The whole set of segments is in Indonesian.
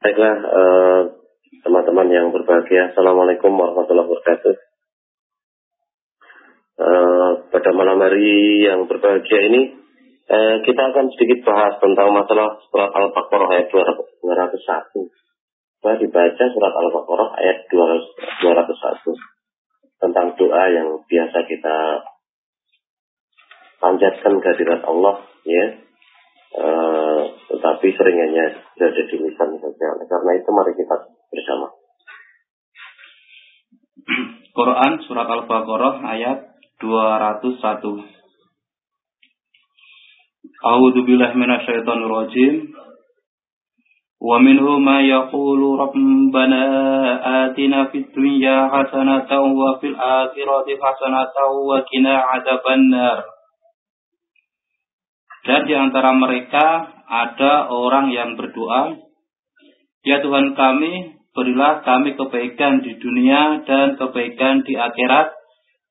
Baiklah eh, teman-teman yang berbahagia, Assalamualaikum warahmatullahi wabarakatuh. Uh, pada malam hari yang berbahagia ini, uh, kita akan sedikit bahas tentang masalah surat Al-Baqarah ayat 201. Saya dibaca surat Al-Baqarah ayat 201 tentang doa yang biasa kita panjatkan kehadirat Allah, ya. Uh, tetapi seringannya berada di lisan saja. Karena itu mari kita bersama. Quran surat Al-Baqarah ayat 201. A'udzu billahi minasyaitonir rajim. Wa minhu ma yaqulu rabbana atina fid dunya hasanatan wa fil akhirati hasanatan wa qina adzabannar. Dan di antara mereka ada orang yang berdoa, Ya Tuhan kami, berilah kami kebaikan di dunia dan kebaikan di akhirat,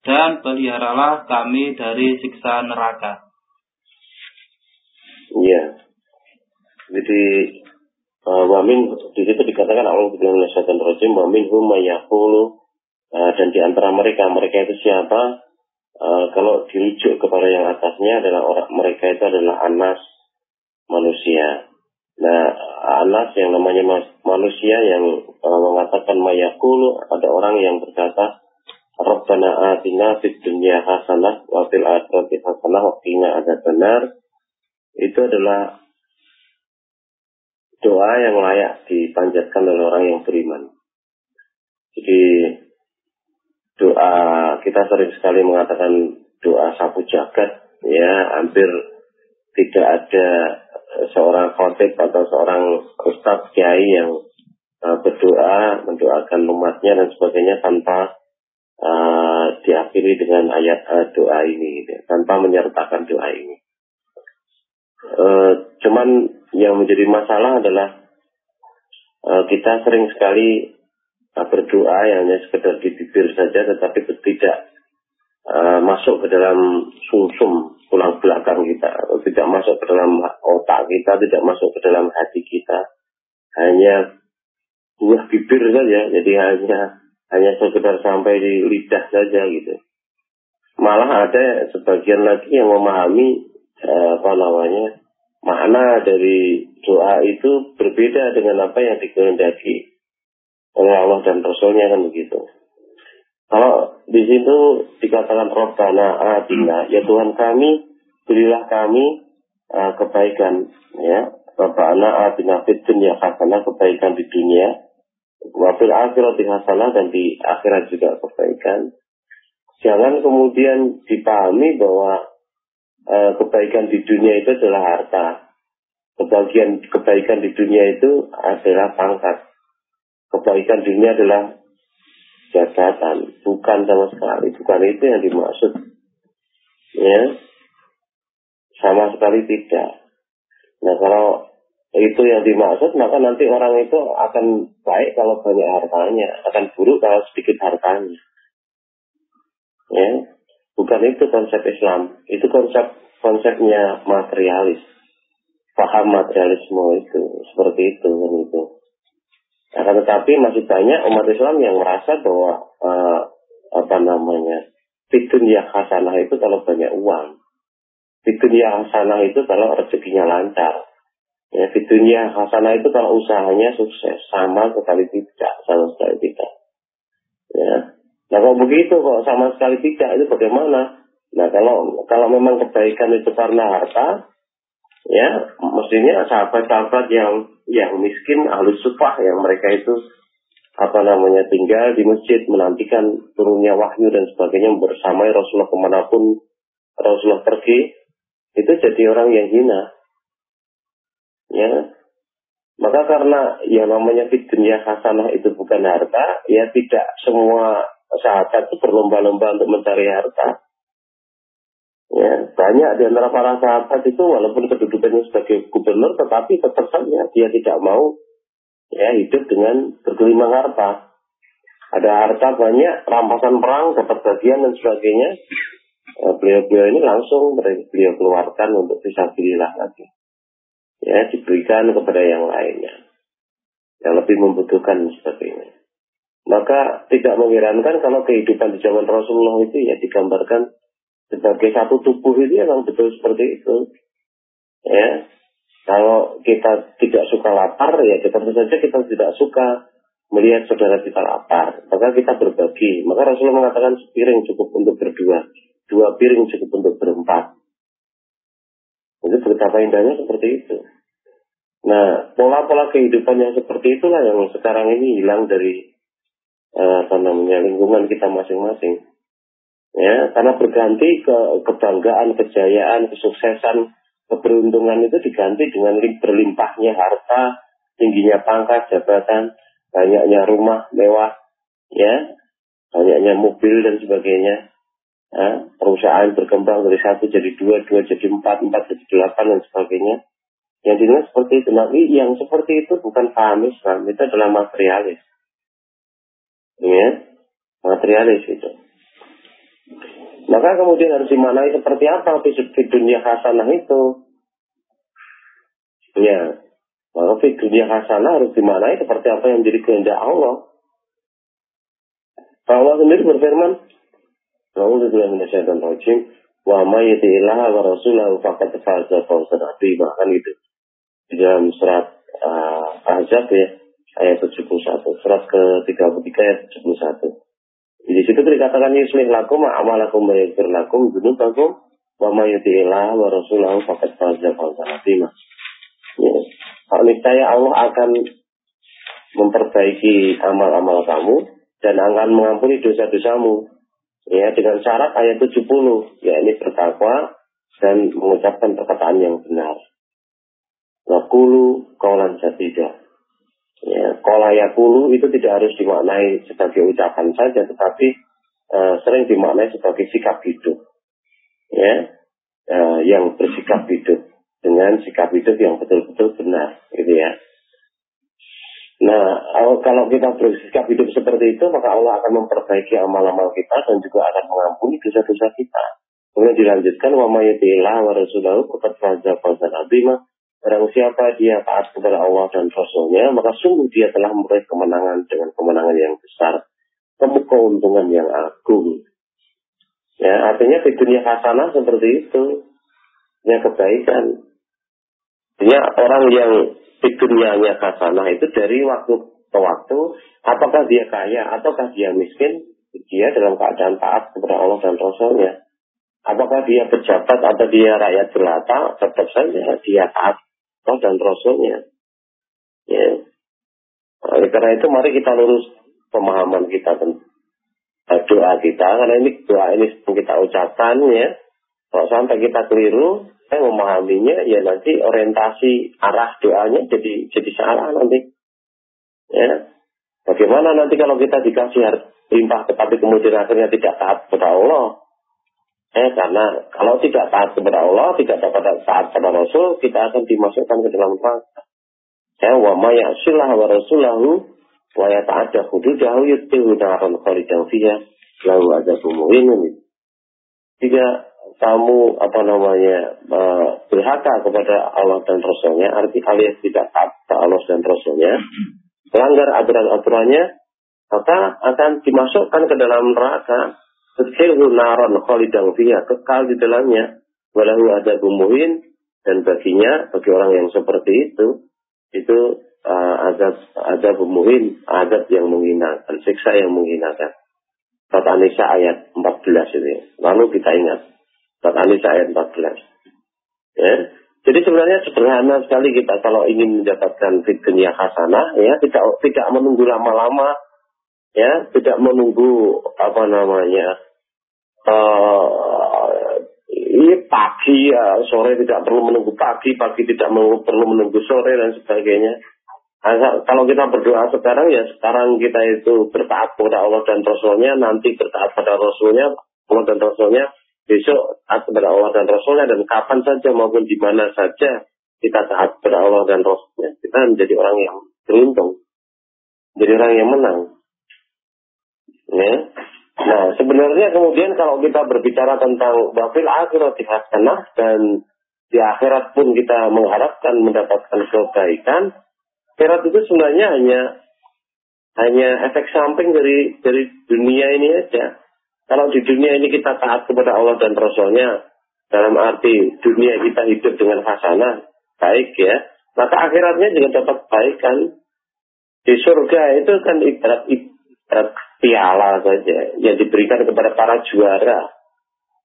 dan peliharalah kami dari siksa neraka. Iya. Jadi uh, wamin di situ dikatakan Allah bilang syaitan rajim wamin hum uh, dan di antara mereka mereka itu siapa? Uh, kalau dirujuk kepada yang atasnya adalah orang mereka itu adalah anas manusia. Nah, anas yang namanya manusia yang uh, mengatakan mayakulu ada orang yang berkata Rabbana atina fid dunya hasanah wa fil akhirati hasanah wa qina adzabannar. Itu adalah doa yang layak dipanjatkan oleh orang yang beriman. Jadi doa kita sering sekali mengatakan doa sapu jagat ya hampir tidak ada seorang khotib atau seorang ustadz kiai yang uh, berdoa mendoakan umatnya dan sebagainya tanpa uh, diakhiri dengan ayat uh, doa ini gitu, tanpa menyertakan doa ini. Uh, cuman yang menjadi masalah adalah uh, kita sering sekali berdoa yang hanya sekedar di bibir saja tetapi tidak uh, masuk ke dalam sumsum tulang belakang kita, tidak masuk ke dalam otak kita, tidak masuk ke dalam hati kita. Hanya buah bibir saja, jadi hanya hanya sekedar sampai di lidah saja gitu. Malah ada sebagian lagi yang memahami eh, apa namanya makna dari doa itu berbeda dengan apa yang dikehendaki oleh Allah dan Rasulnya kan begitu. Kalau di situ dikatakan Robbana atina, ya Tuhan kami, berilah kami uh, kebaikan, ya. Robbana atina fid dunya hasanah, kebaikan di dunia. Wafil akhirat hasanah dan di akhirat juga kebaikan. Jangan kemudian dipahami bahwa uh, kebaikan di dunia itu adalah harta. Kebagian kebaikan di dunia itu adalah pangkat. Kebaikan dunia adalah jabatan, bukan sama sekali, bukan itu yang dimaksud. Ya, sama sekali tidak. Nah kalau itu yang dimaksud, maka nanti orang itu akan baik kalau banyak hartanya, akan buruk kalau sedikit hartanya. Ya, bukan itu konsep Islam, itu konsep konsepnya materialis, paham materialisme itu seperti itu kan itu. Akan tetapi masih banyak umat Islam yang merasa bahwa uh, apa namanya ya hasanah itu kalau banyak uang. ya hasanah itu kalau rezekinya lancar. Ya, ya hasanah itu kalau usahanya sukses. Sama sekali tidak, sama sekali tidak. Ya. Nah kalau begitu kok sama sekali tidak itu bagaimana? Nah kalau kalau memang kebaikan itu karena harta, ya mestinya sahabat-sahabat yang yang miskin halus sufah yang mereka itu apa namanya tinggal di masjid menantikan turunnya wahyu dan sebagainya bersama Rasulullah ke mana pun Rasulullah pergi itu jadi orang yang hina. Ya. Maka karena yang namanya di dunia hasanah itu bukan harta ya tidak semua sahabat itu berlomba-lomba untuk mencari harta. Ya, banyak di antara para sahabat itu walaupun kedudukannya sebagai gubernur tetapi tetap dia tidak mau ya hidup dengan bergelimang harta. Ada harta banyak, rampasan perang, dapat bagian dan sebagainya. Eh, beliau-beliau ini langsung beliau keluarkan untuk bisa belilah lagi. Ya, diberikan kepada yang lainnya. lebih membutuhkan seperti ini. Maka tidak mengherankan kalau kehidupan di zaman Rasulullah itu ya digambarkan sebagai satu tubuh itu memang betul seperti itu. Ya, kalau kita tidak suka lapar ya kita tentu saja kita tidak suka melihat saudara kita lapar. Maka kita berbagi. Maka Rasulullah mengatakan sepiring cukup untuk berdua, dua piring cukup untuk berempat. Itu betapa indahnya seperti itu. Nah, pola-pola kehidupan yang seperti itulah yang sekarang ini hilang dari uh, apa namanya lingkungan kita masing-masing. Ya, karena berganti ke kebanggaan, kejayaan, kesuksesan, keberuntungan itu diganti dengan berlimpahnya harta, tingginya pangkat, jabatan, banyaknya rumah mewah, ya, banyaknya mobil dan sebagainya. Ya, perusahaan berkembang dari satu jadi dua, dua jadi empat, empat jadi delapan dan sebagainya. Yang didengar seperti itu. Tapi yang seperti itu bukan paham Islam, itu adalah materialis. Ya, materialis itu. Maka kemudian harus dimaknai seperti apa di dunia hasanah itu. Ya, maka di dunia hasanah harus dimaknai seperti apa yang jadi kehendak Allah. Allah sendiri berfirman, Alhamdulillah minasyaitan rajim, wa ma yuti'illaha wa rasulahu faqad faza fawzan azima kan gitu. Di dalam surat uh, Ahzab ya, ayat 71, surat ke-33 ayat 71. Di situ dikatakan yuslih lakum amalakum wa yaghfir lakum dzunubakum wa may yuti'illah wa rasulahu faqad faza fawzan azima. Ya. Niscaya Allah akan memperbaiki amal-amal kamu dan akan mengampuni dosa-dosamu. Ya, dengan syarat ayat 70, yakni bertakwa dan mengucapkan perkataan yang benar. Wakulu kaulan jatida. Ya, kolayakulu itu tidak harus dimaknai sebagai ucapan saja, tetapi uh, sering dimaknai sebagai sikap hidup. Ya, uh, yang bersikap hidup dengan sikap hidup yang betul-betul benar, gitu ya. Nah, kalau kita bersikap hidup seperti itu, maka Allah akan memperbaiki amal-amal kita dan juga akan mengampuni dosa-dosa kita. Kemudian dilanjutkan, wa mayyatilah wa rasulahu qad faza fawzan Barang siapa dia taat kepada Allah dan Rasulnya, maka sungguh dia telah meraih kemenangan dengan kemenangan yang besar. Keuntungan yang agung. Ya, artinya di dunia hasanah seperti itu. Ya, kebaikan. Artinya orang yang di dunianya hasanah itu dari waktu ke waktu, apakah dia kaya ataukah dia miskin, dia dalam keadaan taat kepada Allah dan Rasulnya. Apakah dia pejabat atau dia rakyat jelata, tetap saja dia taat Allah dan Rasulnya. Ya. Oleh karena itu mari kita lurus pemahaman kita tentang doa kita karena ini doa ini kita ucapkan ya. Kalau sampai kita keliru, saya memahaminya ya nanti orientasi arah doanya jadi jadi salah nanti. Ya. Bagaimana nanti kalau kita dikasih limpah tetapi kemudian akhirnya tidak taat kepada Allah? Eh, karena kalau tidak taat kepada Allah, tidak dapat taat kepada Rasul, kita akan dimasukkan ke dalam neraka. Ya, wa ma ya'sillah wa rasulahu wa yata'adda hududahu yutihu naran khalidan fiha lahu adzabun muhin. Jika kamu apa namanya berhaka kepada Allah dan Rasulnya, arti alias tidak taat kepada Allah dan Rasulnya, melanggar aturan-aturannya, maka akan dimasukkan ke dalam neraka Tudkhilhu naran khalidan fiha, kekal di dalamnya. Walahu ada muhin dan baginya bagi orang yang seperti itu itu uh, azab azab muhin, azab yang menghinakan, siksa yang menghinakan. Surat Anisa ayat 14 ini. Lalu kita ingat. Surat Anisa ayat 14. Ya. Jadi sebenarnya sederhana sekali kita kalau ingin mendapatkan dunia hasanah ya tidak tidak menunggu lama-lama ya tidak menunggu apa namanya uh, ini pagi ya, sore tidak perlu menunggu pagi, pagi tidak perlu menunggu sore dan sebagainya. Nah, kalau kita berdoa sekarang ya sekarang kita itu bertaat kepada Allah dan Rasulnya, nanti bertaat pada Rasulnya, Allah dan Rasulnya, besok taat kepada Allah dan Rasulnya dan kapan saja maupun di mana saja kita taat kepada Allah dan Rasulnya. Kita menjadi orang yang beruntung, jadi orang yang menang. Ya. Nah, sebenarnya kemudian kalau kita berbicara tentang wafil akhirat hasanah dan di akhirat pun kita mengharapkan mendapatkan kebaikan, akhirat itu sebenarnya hanya hanya efek samping dari dari dunia ini aja. Kalau di dunia ini kita taat kepada Allah dan Rasulnya, dalam arti dunia kita hidup dengan hasanah, baik ya, maka akhiratnya juga dapat baik kan. Di surga itu kan ibarat, ibarat piala saja yang diberikan kepada para juara.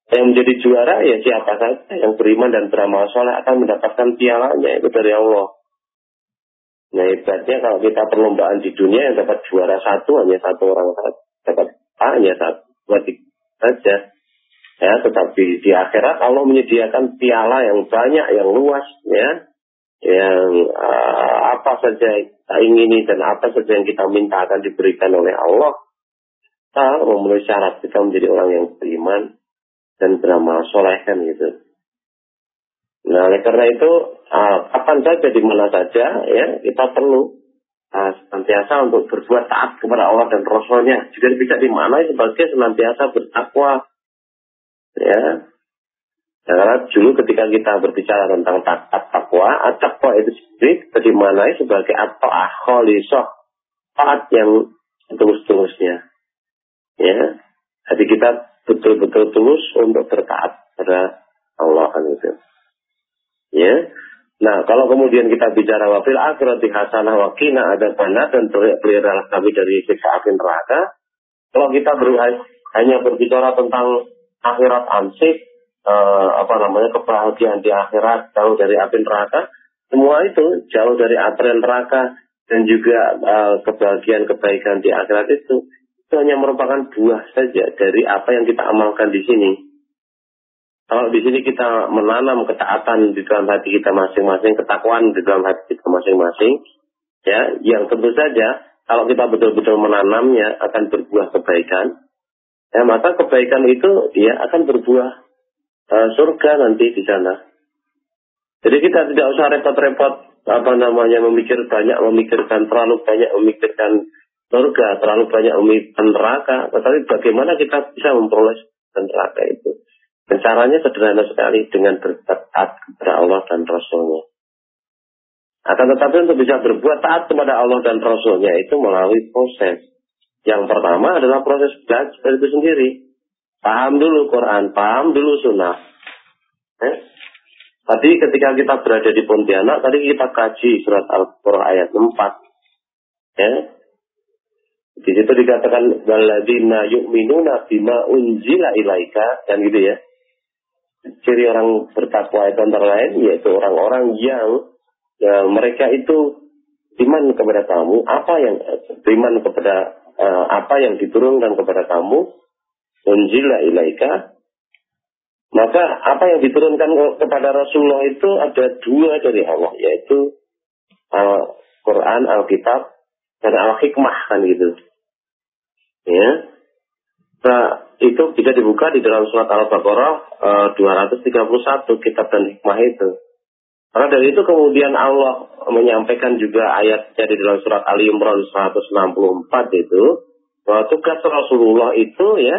Yang menjadi juara ya siapa saja yang beriman dan beramal soleh akan mendapatkan pialanya itu dari Allah. Nah ibaratnya kalau kita perlombaan di dunia yang dapat juara satu hanya satu orang saja, dapat hanya satu, saja. Ya, tetapi di akhirat Allah menyediakan piala yang banyak, yang luas, ya, yang uh, apa saja kita ingini dan apa saja yang kita minta akan diberikan oleh Allah. Kita memenuhi syarat kita menjadi orang yang beriman dan beramal soleh kan gitu. Nah, oleh karena itu, uh, kapan saja, di mana saja, ya, kita perlu uh, senantiasa untuk berbuat taat kepada Allah dan Rasulnya. Juga bisa dimaknai sebagai senantiasa bertakwa. Ya. Nah, karena dulu ketika kita berbicara tentang taat takwa, takwa itu sendiri bisa dimaknai sebagai atau akholisoh, taat yang tulus-tulusnya. Ya. Jadi kita betul-betul tulus untuk bertaat pada Allah kan itu. Ya. Nah, kalau kemudian kita bicara wafil akhirat di hasanah wakina ada mana dan pelihara kami dari siksa api neraka. Kalau kita ber, hanya berbicara tentang akhirat ansik, eh, apa namanya kebahagiaan di akhirat jauh dari api neraka, semua itu jauh dari api neraka dan juga eh, kebahagiaan kebaikan di akhirat itu itu hanya merupakan buah saja dari apa yang kita amalkan di sini. Kalau di sini kita menanam ketaatan di dalam hati kita masing-masing, ketakwaan di dalam hati kita masing-masing, ya, yang tentu saja kalau kita betul-betul menanamnya akan berbuah kebaikan, ya maka kebaikan itu ya akan berbuah uh, surga nanti di sana. Jadi kita tidak usah repot-repot apa namanya memikir banyak memikirkan terlalu banyak memikirkan surga, terlalu banyak memikirkan neraka, tetapi bagaimana kita bisa memperoleh neraka itu. Dan caranya sederhana sekali dengan bertaat kepada Allah dan Rasulnya. Akan tetapi untuk bisa berbuat taat kepada Allah dan Rasulnya itu melalui proses. Yang pertama adalah proses belajar itu sendiri. Paham dulu Quran, paham dulu sunnah. Eh? Tadi ketika kita berada di Pontianak, tadi kita kaji surat Al-Qur'an ayat 4. Ya. Di situ dikatakan waladina yu'minuna bima unzila ilaika dan gitu ya. Ciri orang bertakwa itu antara lain yaitu orang-orang yang ya, mereka itu iman kepada kamu apa yang iman kepada uh, apa yang diturunkan kepada kamu unzila ilaika maka apa yang diturunkan kepada Rasulullah itu ada dua dari Allah yaitu Al-Quran, Alkitab dan Al-Hikmah kan gitu ya nah itu bisa dibuka di dalam surat Al-Baqarah e, eh, 231 kitab dan hikmah itu. Karena dari itu kemudian Allah menyampaikan juga ayatnya di dalam surat Ali Imran 164 itu bahwa tugas Rasulullah itu ya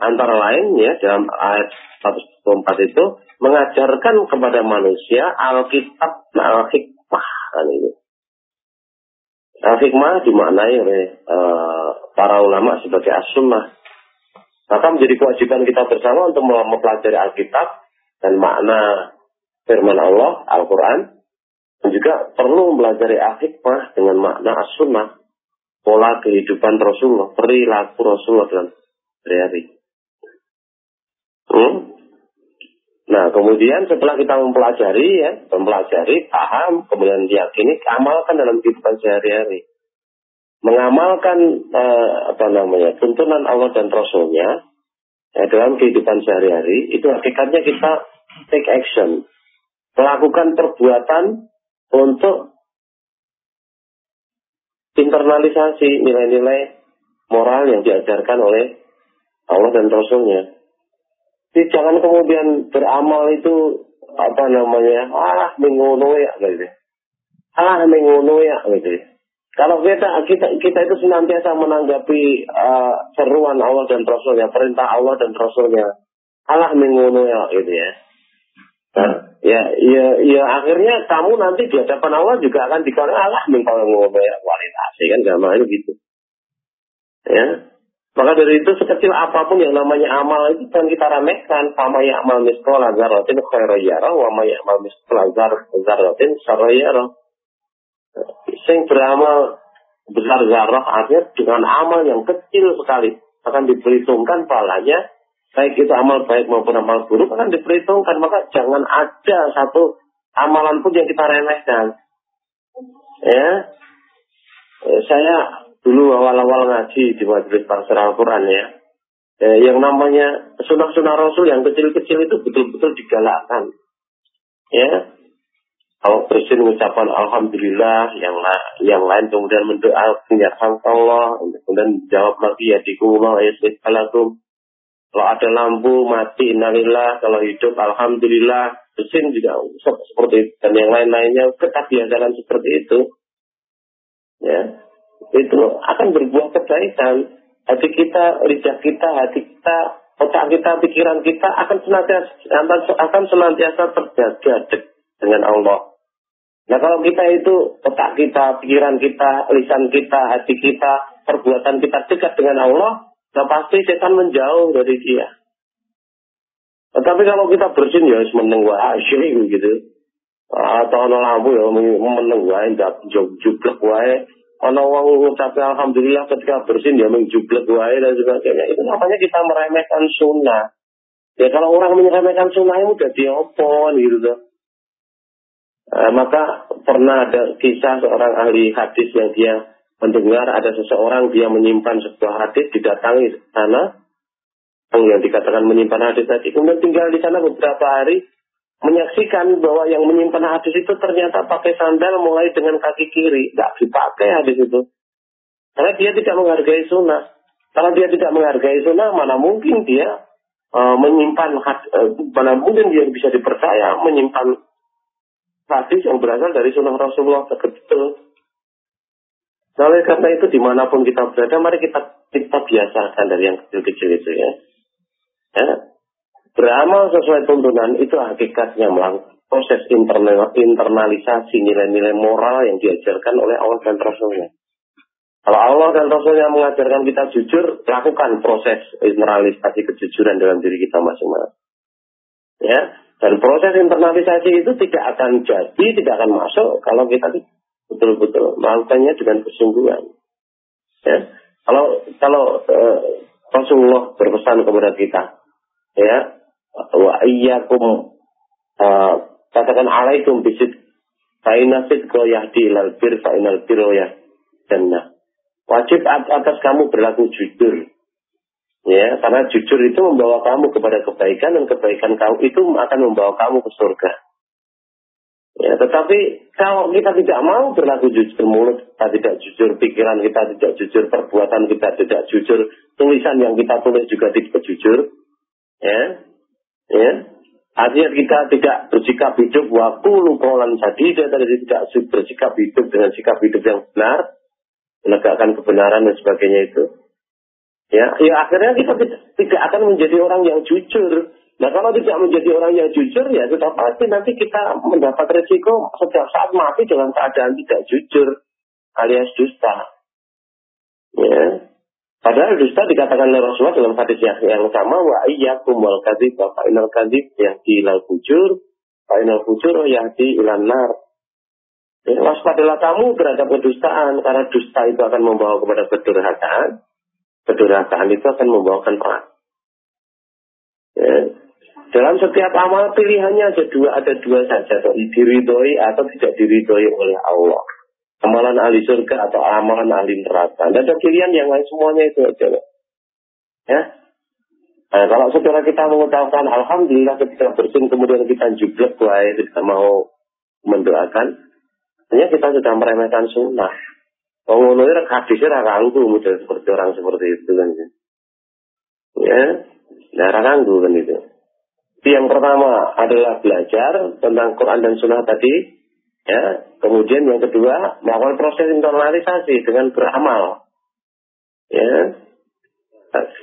antara lain ya dalam ayat 164 itu mengajarkan kepada manusia Alkitab Al-Hikmah kan ini. Al-Hikmah dimaknai oleh uh, para ulama sebagai as-sunnah maka menjadi kewajiban kita bersama untuk mempelajari Alkitab dan makna firman Allah, Al-Quran. Dan juga perlu mempelajari Al-Hikmah dengan makna As-Sunnah. Pola kehidupan Rasulullah, perilaku Rasulullah dalam hari-hari. Hmm? Nah, kemudian setelah kita mempelajari ya, mempelajari, paham, kemudian diyakini, amalkan dalam kehidupan sehari-hari mengamalkan eh, apa namanya tuntunan Allah dan Rasulnya ya, dalam kehidupan sehari-hari itu hakikatnya kita take action melakukan perbuatan untuk internalisasi nilai-nilai moral yang diajarkan oleh Allah dan Rasulnya. Jadi jangan kemudian beramal itu apa namanya ah mengono ya gitu. Ah mengono ya gitu. Kalau kita kita kita itu senantiasa menanggapi uh, seruan Allah dan Rasulnya, perintah Allah dan Rasulnya, Allah menguno ya gitu ya. Nah, ya, ya, ya akhirnya kamu nanti di hadapan Allah juga akan dikatakan Allah kalau ngomong kualitas, kan gampang gitu. Ya, maka dari itu sekecil apa pun yang namanya amal itu kan kita remehkan. Sama ya amal miskola zarotin khairayara, wa ma amal miskola zarotin sarayara. Sing beramal besar zarah artinya dengan amal yang kecil sekali akan diperhitungkan palanya baik itu amal baik maupun amal buruk akan diperhitungkan maka jangan ada satu amalan pun yang kita remehkan ya eh, saya dulu awal-awal ngaji di majelis tafsir Al-Quran ya, eh, yang namanya sunnah-sunnah Rasul yang kecil-kecil itu betul-betul digalakkan. Ya, kalau presiden mengucapkan Alhamdulillah, yang yang lain kemudian mendoa menyerahkan Allah, kemudian jawab lagi ya dikumul ya Kalau ada lampu mati innalillah, kalau hidup Alhamdulillah, presiden juga seperti itu. Dan yang lain-lainnya tetap diajarkan seperti itu. Ya, itu akan berbuah kebaikan. Hati kita, lidah kita, hati kita, otak kita, pikiran kita akan senantiasa akan senantiasa terjaga dengan Allah. Nah kalau kita itu otak kita, pikiran kita, lisan kita, hati kita, perbuatan kita dekat dengan Allah, nah pasti setan menjauh dari dia. Tetapi kalau kita bersin ya meneng wae gitu. Atau ana lampu ya wae ndak jublek wae Ono wong ngucap alhamdulillah ketika bersin dia menjublek wae dan sebagainya. Itu namanya kita meremehkan sunnah. Ya kalau orang meremehkan sunnah itu udah diopon gitu tuh. E, maka pernah ada kisah seorang ahli hadis yang dia mendengar ada seseorang dia menyimpan sebuah hadis didatangi sana yang dikatakan menyimpan hadis tadi kemudian tinggal di sana beberapa hari menyaksikan bahwa yang menyimpan hadis itu ternyata pakai sandal mulai dengan kaki kiri. Tidak dipakai hadis itu. Karena dia tidak menghargai sunnah. Kalau dia tidak menghargai sunnah, mana mungkin dia uh, menyimpan uh, mana mungkin dia bisa dipercaya menyimpan hadis yang berasal dari sunnah Rasulullah betul. Nah, oleh karena itu di mana pun kita berada, mari kita kita biasakan dari yang kecil-kecil itu ya. ya Beramal sesuai tuntunan itu hakikatnya melakukan proses internal, internalisasi nilai-nilai moral yang diajarkan oleh Allah dan Rasulnya. Kalau Allah dan Rasulnya mengajarkan kita jujur, lakukan proses internalisasi kejujuran dalam diri kita masing-masing. Ya, dan proses internalisasi itu tidak akan jadi, tidak akan masuk kalau kita betul-betul melakukannya dengan kesungguhan. Ya, kalau kalau uh, Rasulullah berpesan kepada kita, ya wa iyyakum uh, katakan alaikum bisid fainasid ko yahdi ilal bir fainal biro ya jannah. Wajib atas kamu berlaku jujur. Ya, karena jujur itu membawa kamu kepada kebaikan dan kebaikan kamu itu akan membawa kamu ke surga. Ya, tetapi kalau kita tidak mau berlaku jujur, mulut kita tidak jujur, pikiran kita tidak jujur, perbuatan kita tidak jujur, tulisan yang kita tulis juga tidak jujur, ya, Ya. Artinya kita tidak bersikap hidup waktu lukolan dia tadi tidak bersikap hidup dengan sikap hidup yang benar, menegakkan kebenaran dan sebagainya itu. Ya, ya akhirnya kita tidak akan menjadi orang yang jujur. Nah kalau tidak menjadi orang yang jujur ya sudah pasti nanti kita mendapat resiko setiap saat mati dalam keadaan tidak jujur alias dusta. Ya, Padahal dusta dikatakan oleh Rasulullah dalam hadis yang, yang sama wa iyyakum wal kadzib wa fa'inal kadzib yahdi ilal fujur fa'inal fujur yahdi ilan nar. Waspadalah kamu terhadap kedustaan karena dusta itu akan membawa kepada kedurhakaan. Kedurhakaan itu akan membawakan perang. Ya. Dalam setiap amal pilihannya ada dua, ada dua saja, atau atau tidak diridhoi oleh Allah amalan ahli surga atau amalan ahli neraka. Tidak ada pilihan yang lain semuanya itu aja. Ya. Nah, kalau saudara kita mengucapkan Alhamdulillah ketika bersin kemudian kita jublek baik kita mau mendoakan, hanya kita sudah meremehkan sunnah. Pengunuhnya rek hadisnya ranggu model seperti orang seperti itu kan. Ya, nah ranggu kan itu. Jadi yang pertama adalah belajar tentang Quran dan Sunnah tadi, Ya, kemudian yang kedua melakukan proses internalisasi dengan beramal. Ya,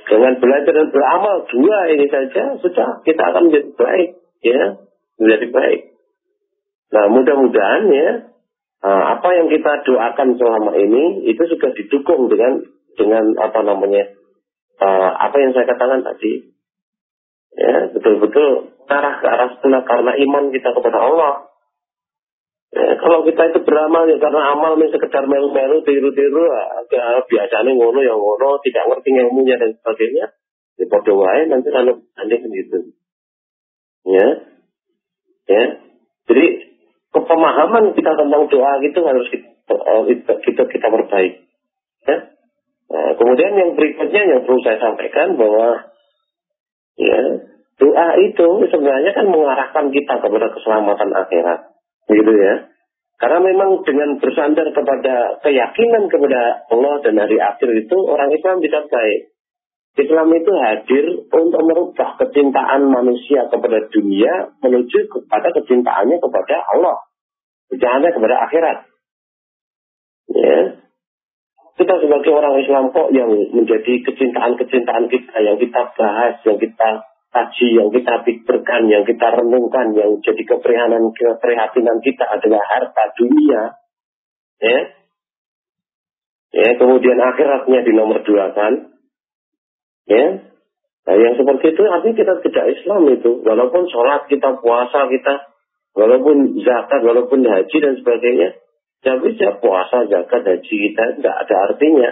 dengan belajar dan beramal dua ini saja sudah kita akan menjadi baik. Ya, menjadi baik. Nah, mudah-mudahan ya uh, apa yang kita doakan selama ini itu sudah didukung dengan dengan apa namanya uh, apa yang saya katakan tadi. Ya, betul-betul arah ke arah sunnah karena iman kita kepada Allah. Ya, kalau kita itu beramal ya karena amal ini sekedar melu-melu, tiru-tiru, ya, biasanya ngono yang ngono, tidak ngerti ilmunya dan sebagainya. Ya pada wae nanti kalau nanti gitu. Ya. Ya. Jadi kepemahaman kita tentang doa itu harus kita eh, kita, kita perbaiki. Ya. Nah, kemudian yang berikutnya yang perlu saya sampaikan bahwa ya doa itu sebenarnya kan mengarahkan kita kepada keselamatan akhirat, gitu ya. Karena memang dengan bersandar kepada keyakinan kepada Allah dan hari akhir itu orang Islam tidak baik. Islam itu hadir untuk merubah kecintaan manusia kepada dunia menuju kepada kecintaannya kepada Allah. Kecintaannya kepada akhirat. Ya. Kita sebagai orang Islam kok yang menjadi kecintaan-kecintaan kita, yang kita bahas, yang kita kaji, yang kita pikirkan, yang kita renungkan, yang jadi keprihatinan keprihatinan kita adalah harta dunia. Ya. Ya, kemudian akhiratnya di nomor dua kan, Ya. Nah, yang seperti itu artinya kita tidak Islam itu. Walaupun sholat kita, puasa kita, walaupun zakat, walaupun haji dan sebagainya. Tapi ya puasa, zakat, haji kita tidak ada artinya.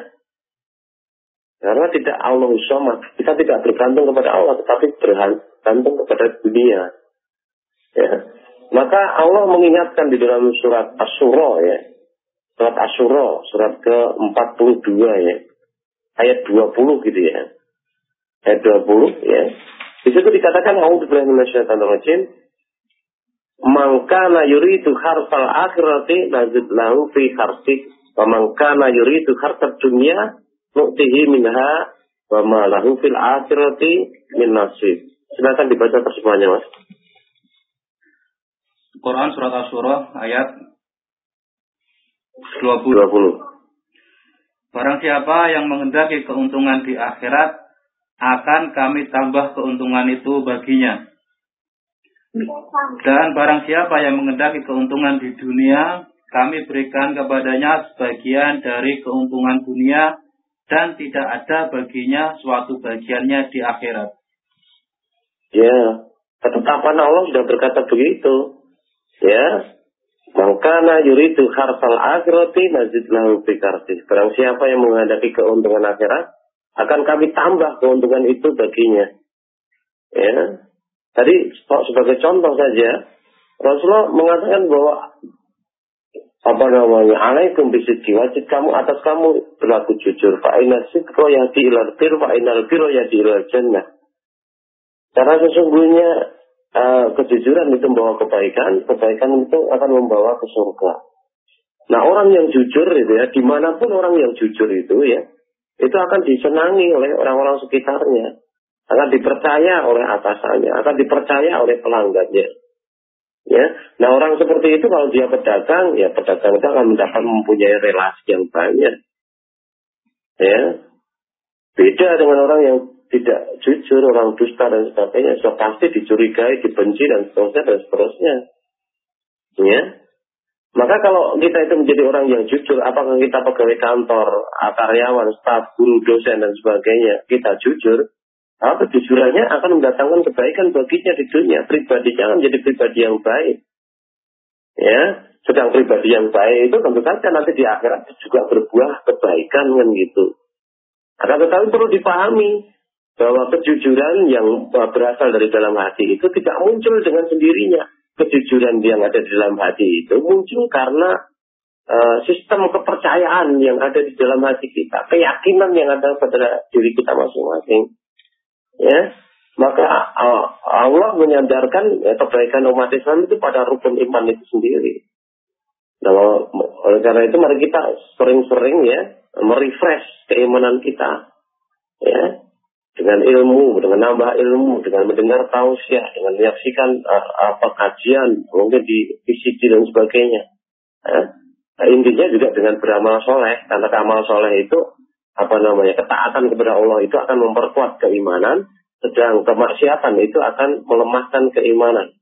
Karena tidak Allah somad. Kita tidak bergantung kepada Allah, tetapi bergantung kepada dunia. Ya. Maka Allah mengingatkan di dalam surat Asyura ya. Surat Asyura, surat ke-42 ya. Ayat 20 gitu ya ayat 20 ya. Di situ dikatakan A'udzubillahi minasyaitonir rajim. Man kana yuridu harfal akhirati nazid lahu fi harfi wa man kana yuridu harfad dunya nu'tihi minha wa ma lahu fil akhirati min nasib. Silakan dibaca terjemahnya, Mas. Quran surat Asy-Syura ayat 20. 20. Barang siapa yang mengendaki keuntungan di akhirat, akan kami tambah keuntungan itu baginya. Dan barang siapa yang mengendaki keuntungan di dunia, kami berikan kepadanya sebagian dari keuntungan dunia dan tidak ada baginya suatu bagiannya di akhirat. Ya, ketetapan Allah sudah berkata begitu. Ya, Mangkana yuridu harsal akhirati nazid lahu Barang siapa yang menghadapi keuntungan akhirat, akan kami tambah keuntungan itu baginya. Ya. Tadi sebagai contoh saja, Rasulullah mengatakan bahwa apa namanya? Alaikum bisidqi wajib kamu atas kamu berlaku jujur. Fa inna sidqa yahdi ilal bir fa innal birra jannah. Karena sesungguhnya uh, kejujuran itu membawa kebaikan. Kebaikan itu akan membawa ke surga. Nah orang yang jujur itu ya di mana pun orang yang jujur itu ya itu akan disenangi oleh orang-orang sekitarnya, akan dipercaya oleh atasannya, akan dipercaya oleh pelanggannya. Ya, nah orang seperti itu kalau dia pedagang, ya pedagang itu akan mendapat mempunyai relasi yang banyak. Ya, beda dengan orang yang tidak jujur, orang dusta dan sebagainya, so pasti dicurigai, dibenci dan seterusnya dan seterusnya. Ya, maka kalau kita itu menjadi orang yang jujur, apakah kita pegawai kantor, karyawan, staf, guru, dosen, dan sebagainya, kita jujur, maka kejujurannya akan mendatangkan kebaikan baginya di dunia. Pribadinya akan menjadi pribadi yang baik. Ya, sedang pribadi yang baik itu tentu saja nanti di akhirat juga berbuah kebaikan kan gitu. Akan tetapi perlu dipahami bahwa kejujuran yang berasal dari dalam hati itu tidak muncul dengan sendirinya kejujuran yang ada di dalam hati itu muncul karena uh, sistem kepercayaan yang ada di dalam hati kita, keyakinan yang ada pada diri kita masing-masing. Ya, maka Allah menyandarkan ya, kebaikan umat Islam itu pada rukun iman itu sendiri. Nah, oleh karena itu mari kita sering-sering ya merefresh keimanan kita. Ya, dengan ilmu, dengan nambah ilmu, dengan mendengar tausiah, dengan menyaksikan uh, apa kajian, mungkin di PCD dan sebagainya. Eh? Nah, intinya juga dengan beramal soleh, karena amal soleh itu apa namanya ketaatan kepada Allah itu akan memperkuat keimanan, sedang kemaksiatan itu akan melemahkan keimanan.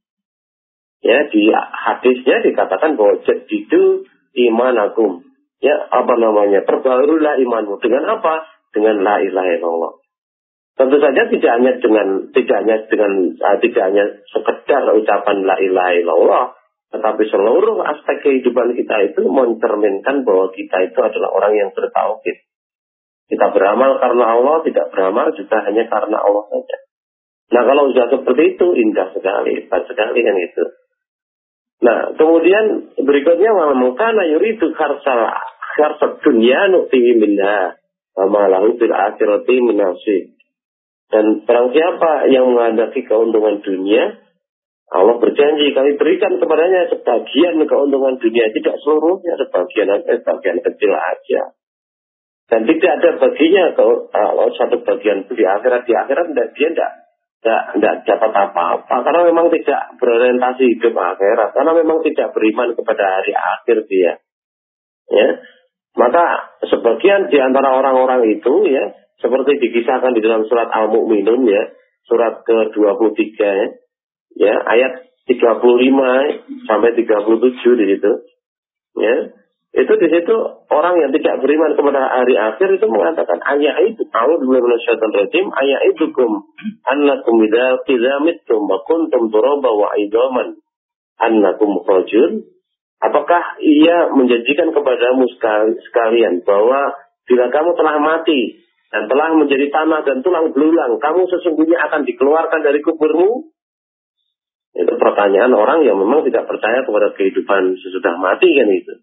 Ya, di hadisnya dikatakan bahwa jadidu imanakum. Ya, apa namanya? Perbaharulah imanmu. Dengan apa? Dengan la ilaha illallah. Tentu saja tidak hanya dengan tidak hanya dengan uh, tidak hanya sekedar ucapan la ilaha illallah, tetapi seluruh aspek kehidupan kita itu mencerminkan bahwa kita itu adalah orang yang bertauhid. Kita beramal karena Allah, tidak beramal juga hanya karena Allah saja. Nah kalau sudah seperti itu indah sekali, hebat sekali kan itu. Nah kemudian berikutnya mengkana yuridu karsal karsal dunia nuktihi minha malahu bil akhirati minasib. Dan barang siapa yang menghendaki keuntungan dunia, Allah berjanji kami berikan kepadanya sebagian keuntungan dunia, tidak seluruhnya, sebagian sebagian kecil aja. Dan tidak ada baginya kalau satu bagian itu di akhirat di akhirat tidak dia tidak tidak tidak dapat apa-apa karena memang tidak berorientasi hidup akhirat karena memang tidak beriman kepada hari akhir dia. Ya, maka sebagian di antara orang-orang itu ya seperti dikisahkan di dalam surat Al-Mu'minun ya, surat ke-23 ya, ya ayat 35 sampai 37 di situ. Ya. Itu di situ orang yang tidak beriman kepada hari akhir itu mengatakan ayat itu tahu dulu syaitan rajim ayat itu kum annakum idza idza mittum wa kuntum turaba wa idaman annakum khajun apakah ia menjanjikan kepadamu sekalian bahwa bila kamu telah mati dan telah menjadi tanah dan tulang belulang, kamu sesungguhnya akan dikeluarkan dari kuburmu? Itu pertanyaan orang yang memang tidak percaya kepada kehidupan sesudah mati kan itu.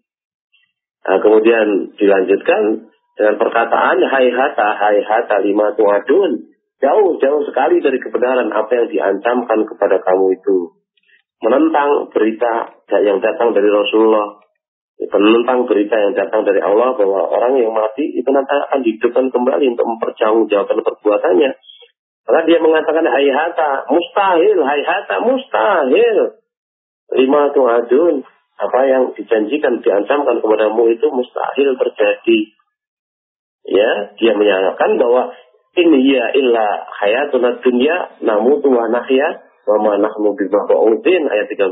Nah, kemudian dilanjutkan dengan perkataan hai hata hai hata lima tuadun. Jauh, jauh sekali dari kebenaran apa yang diancamkan kepada kamu itu. Menentang berita yang datang dari Rasulullah tentang berita yang datang dari Allah bahwa orang yang mati itu nanti akan dihidupkan kembali untuk mempertanggungjawabkan perbuatannya. Karena dia mengatakan hayata, mustahil, hayata, mustahil. Lima tu'adun, apa yang dijanjikan, diancamkan kepadamu itu mustahil terjadi. Ya, dia menyatakan bahwa ini ya illa hayatuna dunya namutu wa nahya wa ma nahnu bimab'udin ayat 37.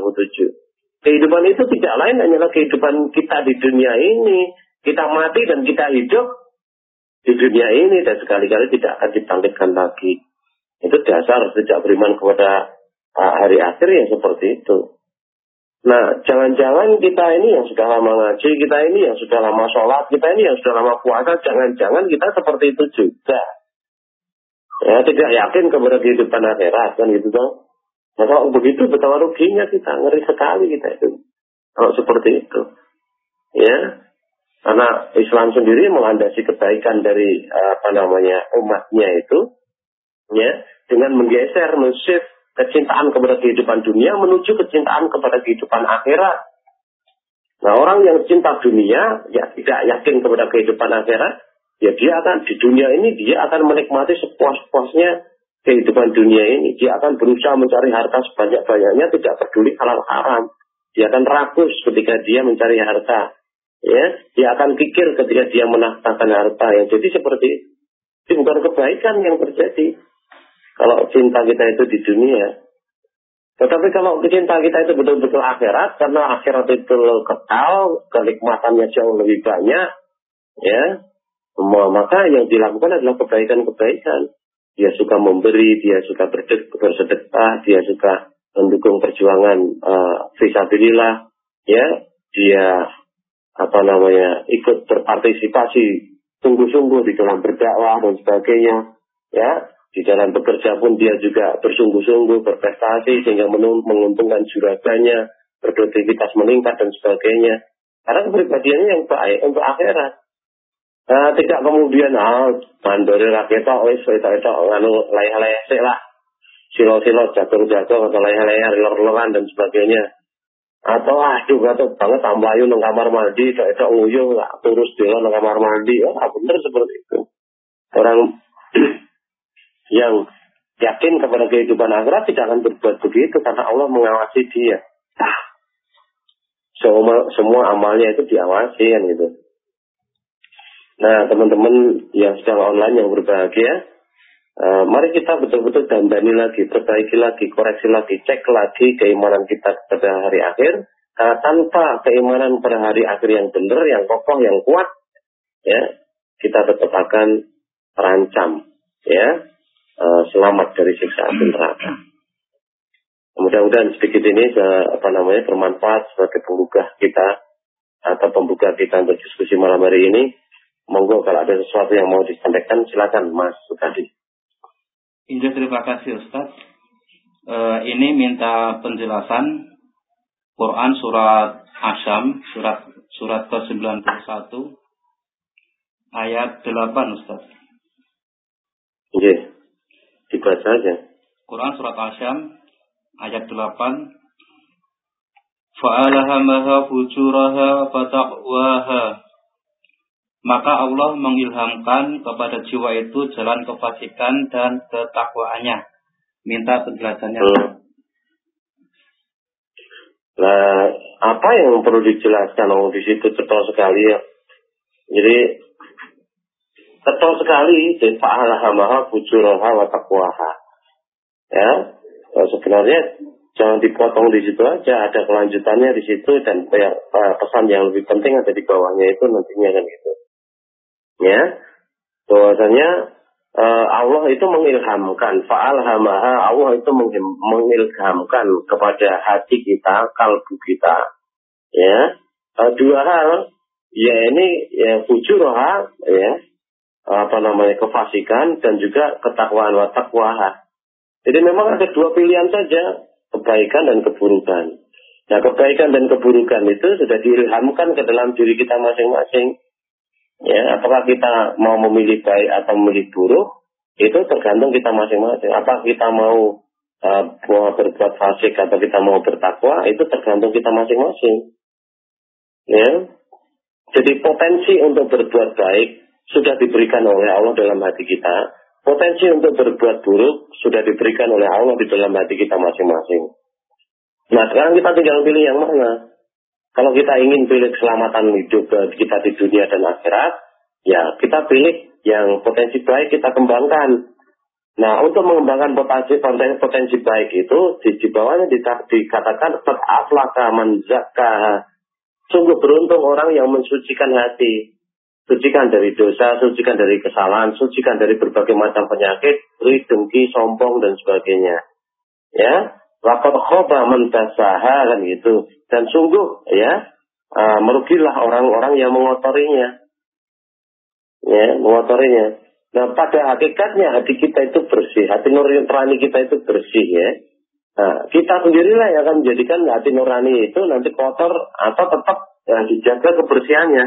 Kehidupan itu tidak lain hanyalah kehidupan kita di dunia ini. Kita mati dan kita hidup di dunia ini dan sekali-kali tidak akan dibangkitkan lagi. Itu dasar tidak beriman kepada ah, hari akhir yang seperti itu. Nah, jangan-jangan kita ini yang sudah lama ngaji, kita ini yang sudah lama sholat, kita ini yang sudah lama puasa, jangan-jangan kita seperti itu juga. Ya, tidak yakin kepada kehidupan akhirat, kan gitu dong. Nah kalau begitu betapa ruginya kita, ngeri sekali kita itu. Kalau seperti itu. Ya, karena Islam sendiri melandasi kebaikan dari apa namanya umatnya itu, ya, dengan menggeser, men-shift kecintaan kepada kehidupan dunia menuju kecintaan kepada kehidupan akhirat. Nah orang yang cinta dunia, ya tidak yakin kepada kehidupan akhirat, ya dia akan di dunia ini dia akan menikmati sepuas-puasnya kehidupan dunia ini. Dia akan berusaha mencari harta sebanyak-banyaknya, tidak peduli halal haram. Dia akan rakus ketika dia mencari harta. Ya, dia akan pikir ketika dia menafkahkan harta. Yang jadi seperti itu. Itu bukan kebaikan yang terjadi. Kalau cinta kita itu di dunia. Tetapi kalau cinta kita itu betul-betul akhirat, karena akhirat itu kekal, kenikmatannya jauh lebih banyak, ya, maka yang dilakukan adalah kebaikan-kebaikan. Dia suka memberi, dia suka bersedekah, dia suka mendukung perjuangan uh, visabilillah, ya, dia apa namanya ikut berpartisipasi sungguh-sungguh di dalam berdakwah dan sebagainya, ya. Di dalam bekerja pun dia juga bersungguh-sungguh berprestasi sehingga menguntungkan juragannya, produktivitas meningkat dan sebagainya. Karena kepribadiannya yang baik untuk akhirat. Nah, tidak kemudian ah mandori rakyat wis itu itu anu layah-layah sik lah. Silo-silo jagung-jagung atau layah-layah lor-loran dan sebagainya. Atau aduh gatot banget tambayu nang kamar mandi, itu itu nguyuh nggak turus dia nang kamar mandi. Oh, bener seperti itu. Orang yang yakin kepada kehidupan akhirat tidak akan berbuat begitu karena Allah mengawasi dia. Ah, semua, semua amalnya itu diawasi kan gitu. Nah, teman-teman yang sedang online yang berbahagia, Uh, mari kita betul-betul dandani lagi, perbaiki lagi, koreksi lagi, cek lagi keimanan kita pada hari akhir. Karena tanpa keimanan pada hari akhir yang benar, yang kokoh, yang kuat, ya kita tetap akan terancam, ya uh, selamat dari siksa api neraka. Mudah-mudahan sedikit ini apa namanya bermanfaat sebagai penggugah kita atau pembuka kita untuk diskusi malam hari ini. Monggo kalau ada sesuatu yang mau disampaikan silakan Mas Sukadi. Indah terima kasih Ustaz. Uh, ini minta penjelasan Quran surat Asyam surat surat ke-91 ayat 8 Ustaz. Oke. Dibaca aja. Quran surat Asyam ayat 8 Fa'alahamaha fujuraha fataqwaha maka Allah mengilhamkan kepada jiwa itu jalan kefasikan dan ketakwaannya. Minta penjelasannya. Hmm. Nah, apa yang perlu dijelaskan? Oh, di situ cetok sekali ya. Jadi cetok sekali fa'alahamaha fujuraha wa taqwaha. Ya, nah, sebenarnya jangan dipotong di situ aja, ada kelanjutannya di situ dan pesan yang lebih penting ada di bawahnya itu nantinya kan gitu ya bahwasanya uh, Allah itu mengilhamkan fa'alhamaha Allah itu mengilhamkan kepada hati kita kalbu kita ya dua hal ya ini ya fujurha ya apa namanya kefasikan dan juga ketakwaan wa taqwaha jadi memang ada dua pilihan saja kebaikan dan keburukan nah kebaikan dan keburukan itu sudah diilhamkan ke dalam diri kita masing-masing Ya, apakah kita mau memilih baik atau memilih buruk, itu tergantung kita masing-masing. Apa kita mau uh, berbuat fasik atau kita mau bertakwa, itu tergantung kita masing-masing. Ya, jadi potensi untuk berbuat baik sudah diberikan oleh Allah dalam hati kita. Potensi untuk berbuat buruk sudah diberikan oleh Allah di dalam hati kita masing-masing. Nah sekarang kita tinggal pilih yang mana. Kalau kita ingin pilih keselamatan hidup kita di dunia dan akhirat, ya kita pilih yang potensi baik kita kembangkan. Nah, untuk mengembangkan potensi potensi, potensi baik itu di, bawahnya dikatakan teraflaka menzakka. Sungguh beruntung orang yang mensucikan hati. Sucikan dari dosa, sucikan dari kesalahan, sucikan dari berbagai macam penyakit, iri, dengki, sombong, dan sebagainya. Ya, Lakat khoba mentasaha kan gitu. Dan sungguh ya uh, merugilah orang-orang yang mengotorinya. Ya, mengotorinya. Nah, pada hakikatnya hati kita itu bersih, hati nurani kita itu bersih ya. Nah, kita sendirilah yang akan menjadikan hati nurani itu nanti kotor atau tetap ya, dijaga kebersihannya.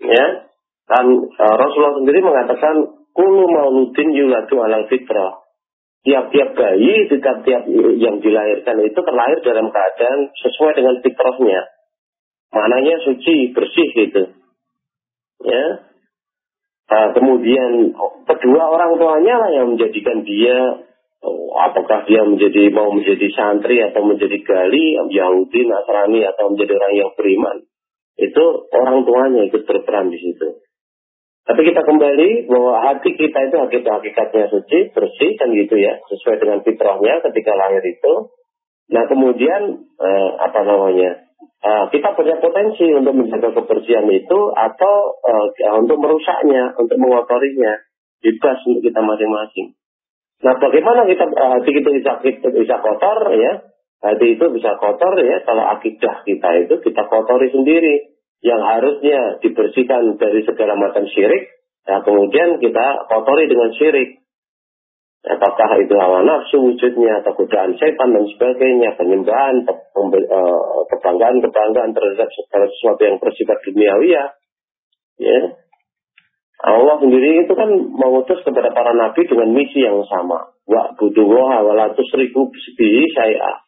Ya, dan uh, Rasulullah sendiri mengatakan kulu mauludin yuladu alang fitrah tiap-tiap bayi, tiap-tiap yang dilahirkan itu terlahir dalam keadaan sesuai dengan fitrahnya. Maknanya suci, bersih gitu. Ya. Nah, kemudian kedua orang tuanya lah yang menjadikan dia oh, apakah dia menjadi mau menjadi santri atau menjadi gali, Yahudi, Nasrani atau menjadi orang yang beriman. Itu orang tuanya ikut berperan di situ. Tapi kita kembali bahwa hati kita itu hakikat hakikatnya suci, bersih kan gitu ya, sesuai dengan fitrahnya ketika lahir itu. Nah kemudian eh, apa namanya? Eh, kita punya potensi untuk menjaga kebersihan itu atau eh, untuk merusaknya, untuk mengotorinya, bebas untuk kita masing-masing. Nah bagaimana kita eh, hati kita bisa bisa kotor ya? Hati itu bisa kotor ya kalau akidah kita itu kita kotori sendiri yang harusnya dibersihkan dari segala macam syirik, nah kemudian kita kotori dengan syirik. Apakah itu hawa nafsu wujudnya, atau godaan setan dan sebagainya, penyembahan, eh, kebanggaan-kebanggaan terhadap segala sesuatu yang bersifat duniawi ya. ya. Allah sendiri itu kan mengutus kepada para nabi dengan misi yang sama. Wa buduh wa walatus ribu bihi saya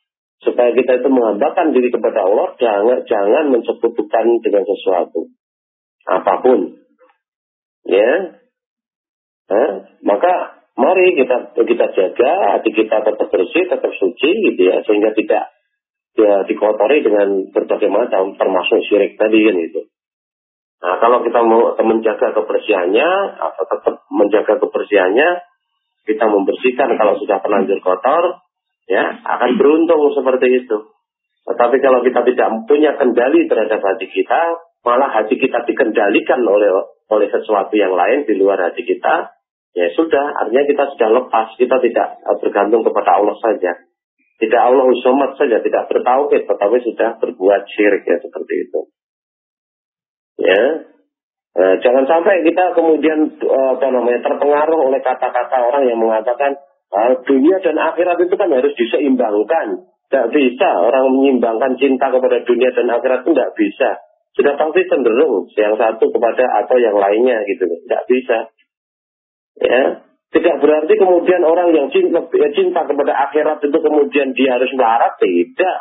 supaya kita itu menghambakan diri kepada Allah jangan jangan mencekutukan dengan sesuatu. Apa pun. Ya. Maka mari kita kita jaga hati kita tetap bersih tetap suci gitu ya. Sehingga tidak ya, dikotori dengan berbagai macam termasuk syirik tadi kan itu nah kalau kita mau menjaga kebersihannya atau tetap menjaga kebersihannya kita membersihkan kalau sudah terlanjur kotor, ya akan beruntung seperti itu. Tetapi kalau kita tidak punya kendali terhadap hati kita, malah hati kita dikendalikan oleh oleh sesuatu yang lain di luar hati kita, ya sudah, artinya kita sudah lepas, kita tidak bergantung kepada Allah saja. Tidak Allah usomat saja, tidak bertauhid, tetapi sudah berbuat syirik ya seperti itu. Ya, Nah, jangan sampai kita kemudian apa namanya terpengaruh oleh kata-kata orang yang mengatakan ah, dunia dan akhirat itu kan harus diseimbangkan. Tidak bisa orang menyimbangkan cinta kepada dunia dan akhirat itu tidak bisa. Sudah pasti cenderung yang satu kepada atau yang lainnya gitu. Tidak bisa. Ya, tidak berarti kemudian orang yang cinta, cinta kepada akhirat itu kemudian dia harus melarat. Tidak.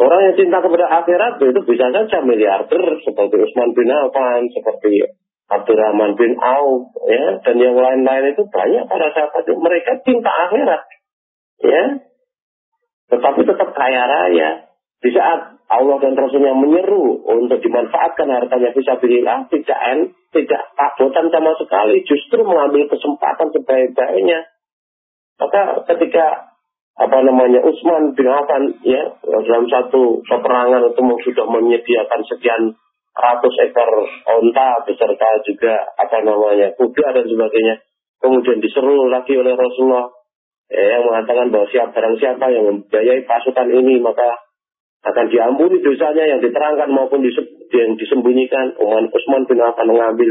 Orang yang cinta kepada akhirat itu bisa saja miliarder seperti Usman bin Affan, seperti Abdurrahman bin Auf, ya, dan yang lain-lain itu banyak para sahabat itu mereka cinta akhirat, ya, tetapi tetap kaya raya. Di saat Allah dan Rasulnya menyeru untuk dimanfaatkan hartanya bisa bilillah, tidak en, tidak takutan sama sekali, justru mengambil kesempatan sebaik-baiknya. Maka ketika apa namanya Usman bin Affan ya dalam satu peperangan itu sudah menyediakan sekian ratus ekor onta beserta juga apa namanya kuda dan sebagainya kemudian diseru lagi oleh Rasulullah ya, yang mengatakan bahwa siap barang siapa yang membiayai pasukan ini maka akan diampuni dosanya yang diterangkan maupun yang disembunyikan Usman bin Affan mengambil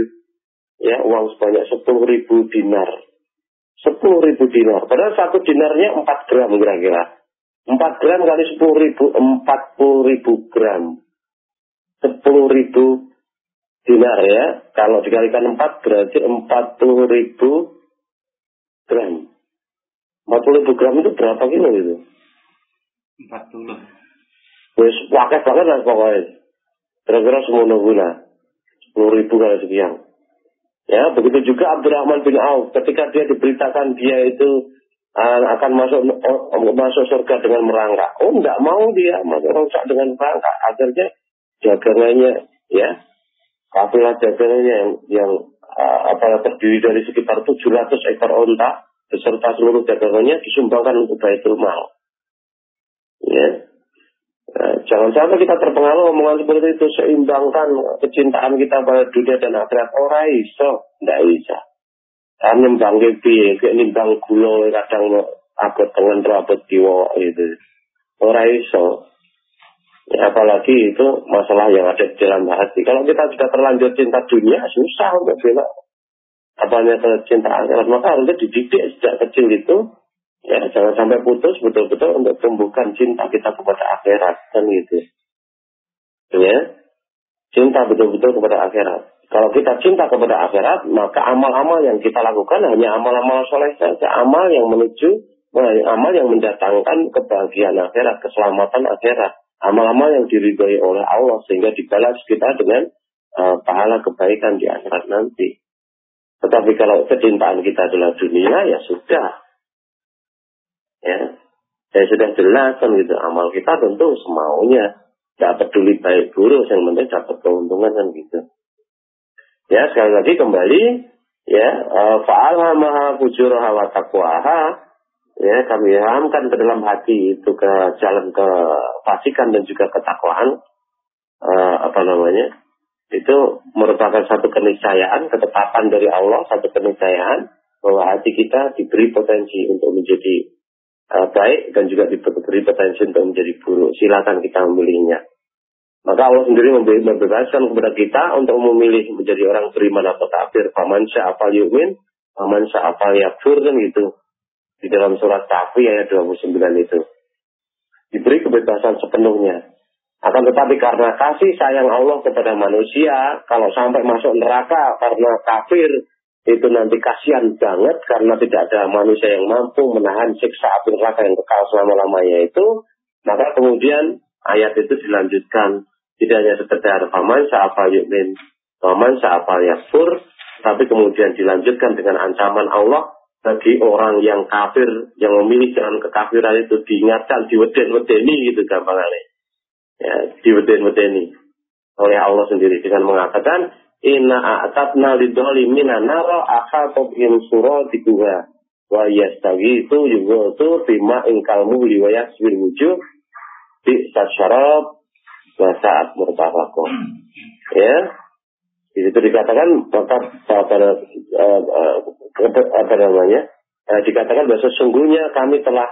ya uang sebanyak sepuluh ribu dinar sepuluh ribu dinar. Padahal satu dinarnya empat gram kira-kira. Empat gram kali sepuluh ribu, empat puluh ribu gram. Sepuluh ribu dinar ya. Kalau dikalikan empat berarti empat puluh ribu gram. Empat puluh ribu gram itu berapa kilo itu? Empat puluh. Wes pakai banget lah pokoknya. Kira-kira semua gula. Sepuluh ribu kali sekian. Ya, begitu juga Abdurrahman bin Auf ketika dia diberitakan dia itu uh, akan masuk uh, masuk surga dengan merangkak. Oh, enggak mau dia masuk surga dengan merangkak. Akhirnya dagangannya ya kafilah dagangannya yang yang uh, apa terdiri dari sekitar 700 ekor onta beserta seluruh dagangannya disumbangkan untuk Baitul Mal. Ya, Nah, jangan sampai kita terpengaruh omongan seperti itu seimbangkan kecintaan kita pada dunia dan akhirat orang iso, tidak bisa. Kan nimbang piye, kayak nimbang gula kadang aku tengen rabot kiwa itu. Orang iso. Ya, apalagi itu masalah yang ada di dalam hati. Kalau kita sudah terlanjur cinta dunia, susah untuk belok. Apanya cinta akhirat, maka harusnya dididik sejak kecil itu Ya, jangan sampai putus betul-betul untuk tumbuhkan cinta kita kepada akhirat kan gitu. Ya. Cinta betul-betul kepada akhirat. Kalau kita cinta kepada akhirat, maka amal-amal yang kita lakukan hanya amal-amal soleh saja, amal yang menuju amal yang mendatangkan kebahagiaan akhirat, keselamatan akhirat, amal-amal yang diridhoi oleh Allah sehingga dibalas kita dengan uh, pahala kebaikan di akhirat nanti. Tetapi kalau kecintaan kita adalah dunia, ya sudah, Ya, saya sudah jelas kan gitu. Amal kita tentu semaunya. Tidak peduli baik buruk, yang penting dapat keuntungan kan gitu. Ya, sekali lagi kembali, ya, eh, fa'alhamaha fujuraha wa taqwaha, ya, kami ilhamkan ke dalam hati itu ke jalan ke fasikan dan juga ketakwaan, uh, apa namanya, itu merupakan satu keniscayaan, ketetapan dari Allah, satu keniscayaan bahwa hati kita diberi potensi untuk menjadi uh, baik dan juga diberi potensi untuk menjadi buruk. Silakan kita memilihnya. Maka Allah sendiri membebaskan kepada kita untuk memilih menjadi orang beriman atau kafir. Paman sya'afal yu'min, paman sya'afal yakfur kan gitu. Di dalam surat Kahfi ayat 29 itu. Diberi kebebasan sepenuhnya. Akan tetapi karena kasih sayang Allah kepada manusia, kalau sampai masuk neraka karena kafir, itu nanti kasihan banget karena tidak ada manusia yang mampu menahan siksa api neraka yang kekal selama-lamanya itu, maka kemudian ayat itu dilanjutkan tidak hanya sekedar paman sa'afal yu'min, paman sa'afal yakfur, tapi kemudian dilanjutkan dengan ancaman Allah bagi orang yang kafir, yang memilih jalan kekafiran itu diingatkan, diweden-wedeni gitu gampangnya. Ya, diweden-wedeni oleh Allah sendiri dengan mengatakan Inna a'tatna lidzalimina nara akhatab in suratikuha wa yastawi itu juga itu bima ingkalmu liwayas wil wujud di syarab wa saat murtafakoh. Ya, di situ dikatakan maka apa, apa namanya eh, dikatakan bahwa sesungguhnya kami telah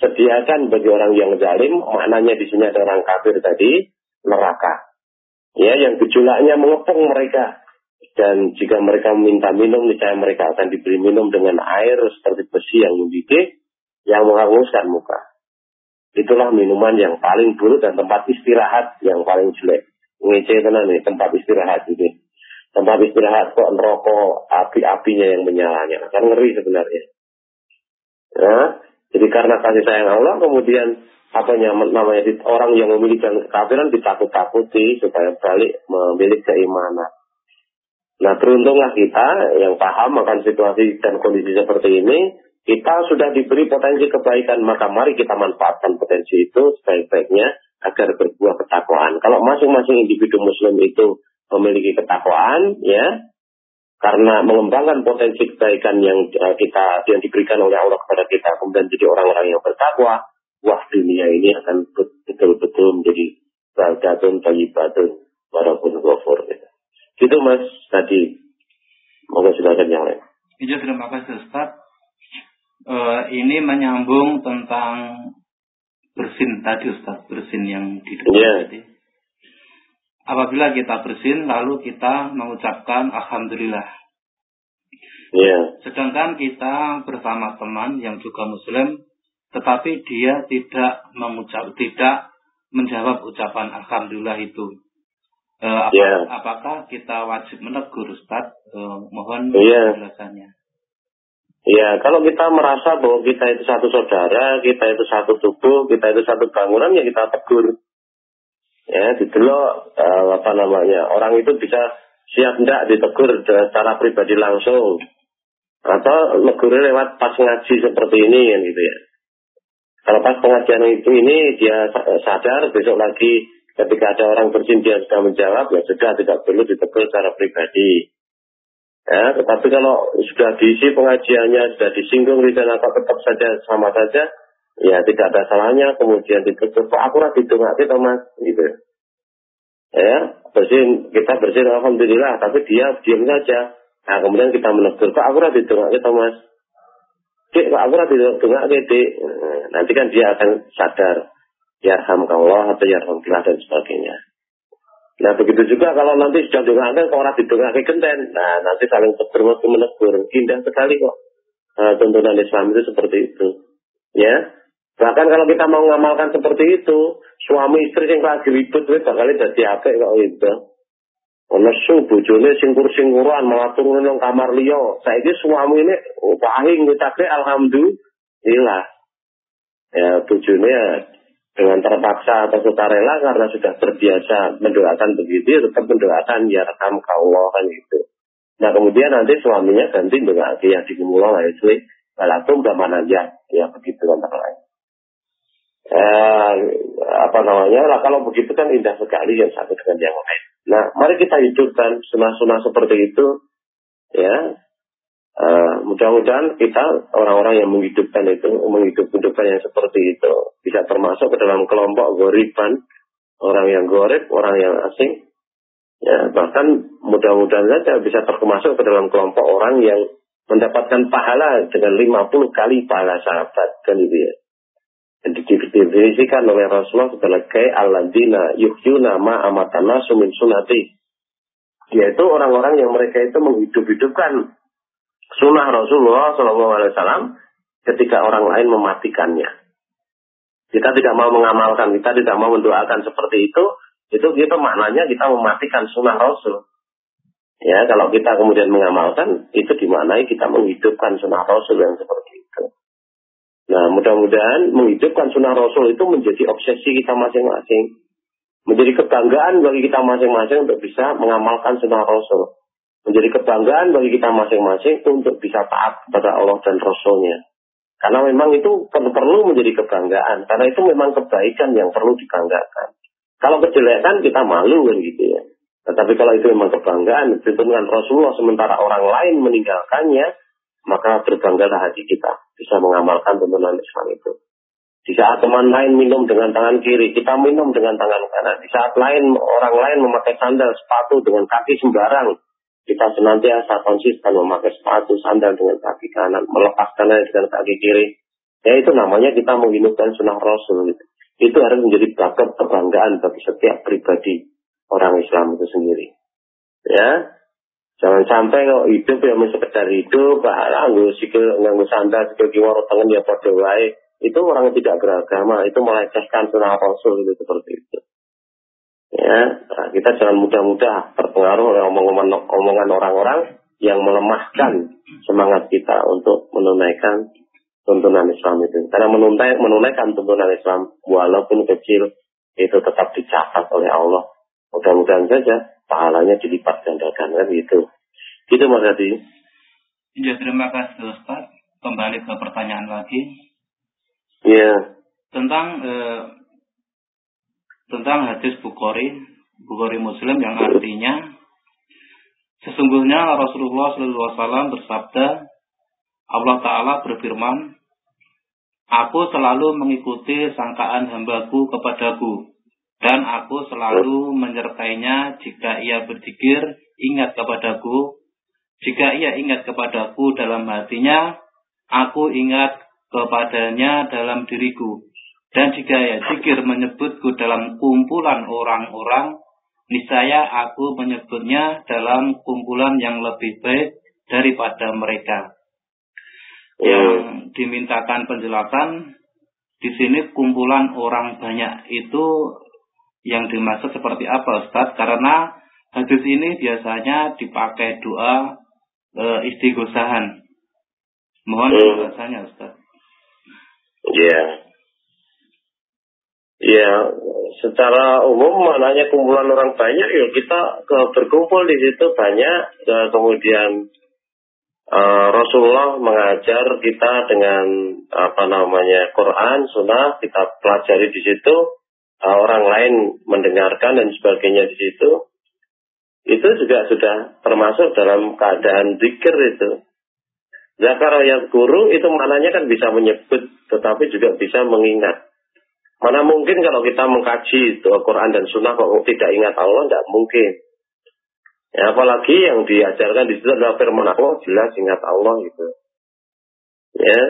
sediakan bagi orang yang zalim maknanya di sini ada orang kafir tadi neraka. Ya yang gejolaknya mengepung mereka. Dan jika mereka meminta minum niscaya mereka akan diberi minum dengan air seperti besi yang mendidih yang menghanguskan muka. Itulah minuman yang paling buruk dan tempat istirahat yang paling jelek. Ngece tenan nih tempat istirahat ini tempat istirahat kok neraka api-apinya yang menyalanya kan ngeri sebenarnya ya jadi karena kasih sayang Allah kemudian apa namanya orang yang memiliki kekafiran ditakut-takuti supaya balik memiliki keimanan. Nah beruntunglah kita yang paham akan situasi dan kondisi seperti ini, kita sudah diberi potensi kebaikan, maka mari kita manfaatkan potensi itu sebaik-baiknya agar berbuah ketakwaan. Kalau masing-masing individu muslim itu memiliki ketakwaan, ya, karena mengembangkan potensi kebaikan yang eh, kita yang diberikan oleh Allah kepada kita, kemudian jadi orang-orang yang bertakwa, wah dunia ini akan betul-betul menjadi baldatun tayyibatun warapun ghafur gitu. Gitu Mas tadi. Moga silakan yang lain. Iya terima kasih Ustaz. Uh, ini menyambung tentang bersin tadi Ustaz, bersin yang di depan yeah. tadi. Apabila kita bersin lalu kita mengucapkan alhamdulillah. Yeah. Sedangkan kita bersama teman yang juga muslim tetapi dia tidak mengucap tidak menjawab ucapan alhamdulillah itu. E, apa, yeah. Apakah kita wajib menegur Ustaz? E, mohon yeah. penjelasannya. Ya, kalau kita merasa bahwa kita itu satu saudara, kita itu satu tubuh, kita itu satu bangunan, ya kita tegur. Ya, ditelok uh, apa namanya, orang itu bisa siap tidak ditegur secara pribadi langsung. Atau negurnya lewat pas ngaji seperti ini, kan gitu ya. Kalau pas pengajian itu ini dia sadar besok lagi ketika ada orang bersin dia sudah menjawab ya sudah tidak perlu ditegur secara pribadi. Ya, tetapi kalau sudah diisi pengajiannya sudah disinggung di sana tetap saja sama saja ya tidak ada salahnya kemudian ditegur kok aku nggak kita mas gitu ya bersin kita bersin alhamdulillah tapi dia diam saja nah kemudian kita menegur kok aku nggak kita mas Dek, kok aku rasa dengar dek. Nanti kan dia akan sadar. Allah atau yarhamkillah dan sebagainya. Nah begitu juga kalau nanti sudah dengarkan kok orang didengarkan genten. Nah nanti saling tegur menegur. Indah sekali kok. Nah, tuntunan Islam itu seperti itu. Ya. Bahkan kalau kita mau mengamalkan seperti itu, suami istri yang lagi ribut, bakal jadi apa kok itu. Nesu bojone singkur-singkuran malah turun nang kamar liya. Saiki suami ini pahing tapi alhamdulillah. Ya bojone ya dengan terpaksa atau sukarela karena sudah terbiasa mendoakan begitu ya tetap mendoakan ya rekam Allah kan gitu. Nah kemudian nanti suaminya ganti dengan yang dimulai lah istri balatum mana aja ya begitu antara lain. Eh, apa namanya? Lah kalau begitu kan indah sekali yang satu dengan yang lain. Nah, mari kita hidupkan sunah-sunah seperti itu, ya. Uh, mudah-mudahan kita orang-orang yang menghidupkan itu, menghidup-hidupkan yang seperti itu, bisa termasuk ke dalam kelompok goriban, orang yang gorib, orang yang asing, ya bahkan mudah-mudahan saja bisa termasuk ke dalam kelompok orang yang mendapatkan pahala dengan 50 kali pahala sahabat kan itu ya didefinisikan oleh Rasulullah sebagai aladina yuhyuna ma amatana sumin sunati. Yaitu orang-orang yang mereka itu menghidup-hidupkan sunnah Rasulullah SAW ketika orang lain mematikannya. Kita tidak mau mengamalkan, kita tidak mau mendoakan seperti itu, itu kita maknanya kita mematikan sunnah Rasul. Ya, kalau kita kemudian mengamalkan, itu dimaknai kita menghidupkan sunnah Rasul yang seperti itu. Nah, mudah-mudahan menghidupkan sunnah Rasul itu menjadi obsesi kita masing-masing. Menjadi kebanggaan bagi kita masing-masing untuk bisa mengamalkan sunnah Rasul. Menjadi kebanggaan bagi kita masing-masing untuk bisa taat kepada Allah dan Rasulnya. Karena memang itu perlu menjadi kebanggaan. Karena itu memang kebaikan yang perlu dibanggakan. Kalau kejelekan kita malu kan gitu ya. Tetapi kalau itu memang kebanggaan, dengan Rasulullah sementara orang lain meninggalkannya, maka berbanggalah hati kita bisa mengamalkan tuntunan Islam itu. Di saat teman lain minum dengan tangan kiri, kita minum dengan tangan kanan. Di saat lain orang lain memakai sandal, sepatu dengan kaki sembarang, kita senantiasa konsisten memakai sepatu, sandal dengan kaki kanan, melepaskannya dengan kaki kiri. Ya itu namanya kita menghidupkan sunnah Rasul. Gitu. Itu harus menjadi bakat kebanggaan bagi setiap pribadi orang Islam itu sendiri. Ya, Jangan sampai kalau hidup ya sekedar hidup, nganggu sikil, nganggu sandal, sikil kiwar, tangan ya pada wae itu orang yang tidak beragama, itu melecehkan sunnah Rasul itu seperti itu. Ya, nah, kita jangan mudah-mudah terpengaruh oleh omongan orang-orang yang melemahkan semangat kita untuk menunaikan tuntunan Islam itu. Karena menunai, menunaikan tuntunan Islam walaupun kecil itu tetap dicatat oleh Allah. Mudah-mudahan saja pahalanya dilipat gandakan kan gitu. Gitu Mas Hadi. Ya, terima kasih Ustaz. Kembali ke pertanyaan lagi. Iya. Tentang eh, tentang hadis Bukhari, Bukhari Muslim yang artinya sesungguhnya Rasulullah SAW bersabda, Allah Taala berfirman, Aku selalu mengikuti sangkaan hambaku kepadaku, dan aku selalu menyertainya jika ia berzikir, ingat kepadaku. Jika ia ingat kepadaku dalam hatinya, aku ingat kepadanya dalam diriku. Dan jika ya zikir menyebutku dalam kumpulan orang-orang, niscaya aku menyebutnya dalam kumpulan yang lebih baik daripada mereka. Yang dimintakan penjelasan di sini kumpulan orang banyak itu yang dimaksud seperti apa Ustaz? Karena hadis ini biasanya dipakai doa e, istighosahan. Mohon penjelasannya Ustaz. Ya. Ya, secara umum maknanya kumpulan orang banyak, ya kita ke, berkumpul di situ banyak, dan kemudian uh, Rasulullah mengajar kita dengan apa namanya Quran, Sunnah, kita pelajari di situ, uh, orang lain mendengarkan dan sebagainya di situ, itu juga sudah termasuk dalam keadaan zikir itu. Zakaroyat guru itu maknanya kan bisa menyebut, tetapi juga bisa mengingat. Mana mungkin kalau kita mengkaji itu Al-Quran dan Sunnah kok tidak ingat Allah, tidak mungkin. Ya, apalagi yang diajarkan di situ adalah firman Allah, jelas ingat Allah gitu. Ya,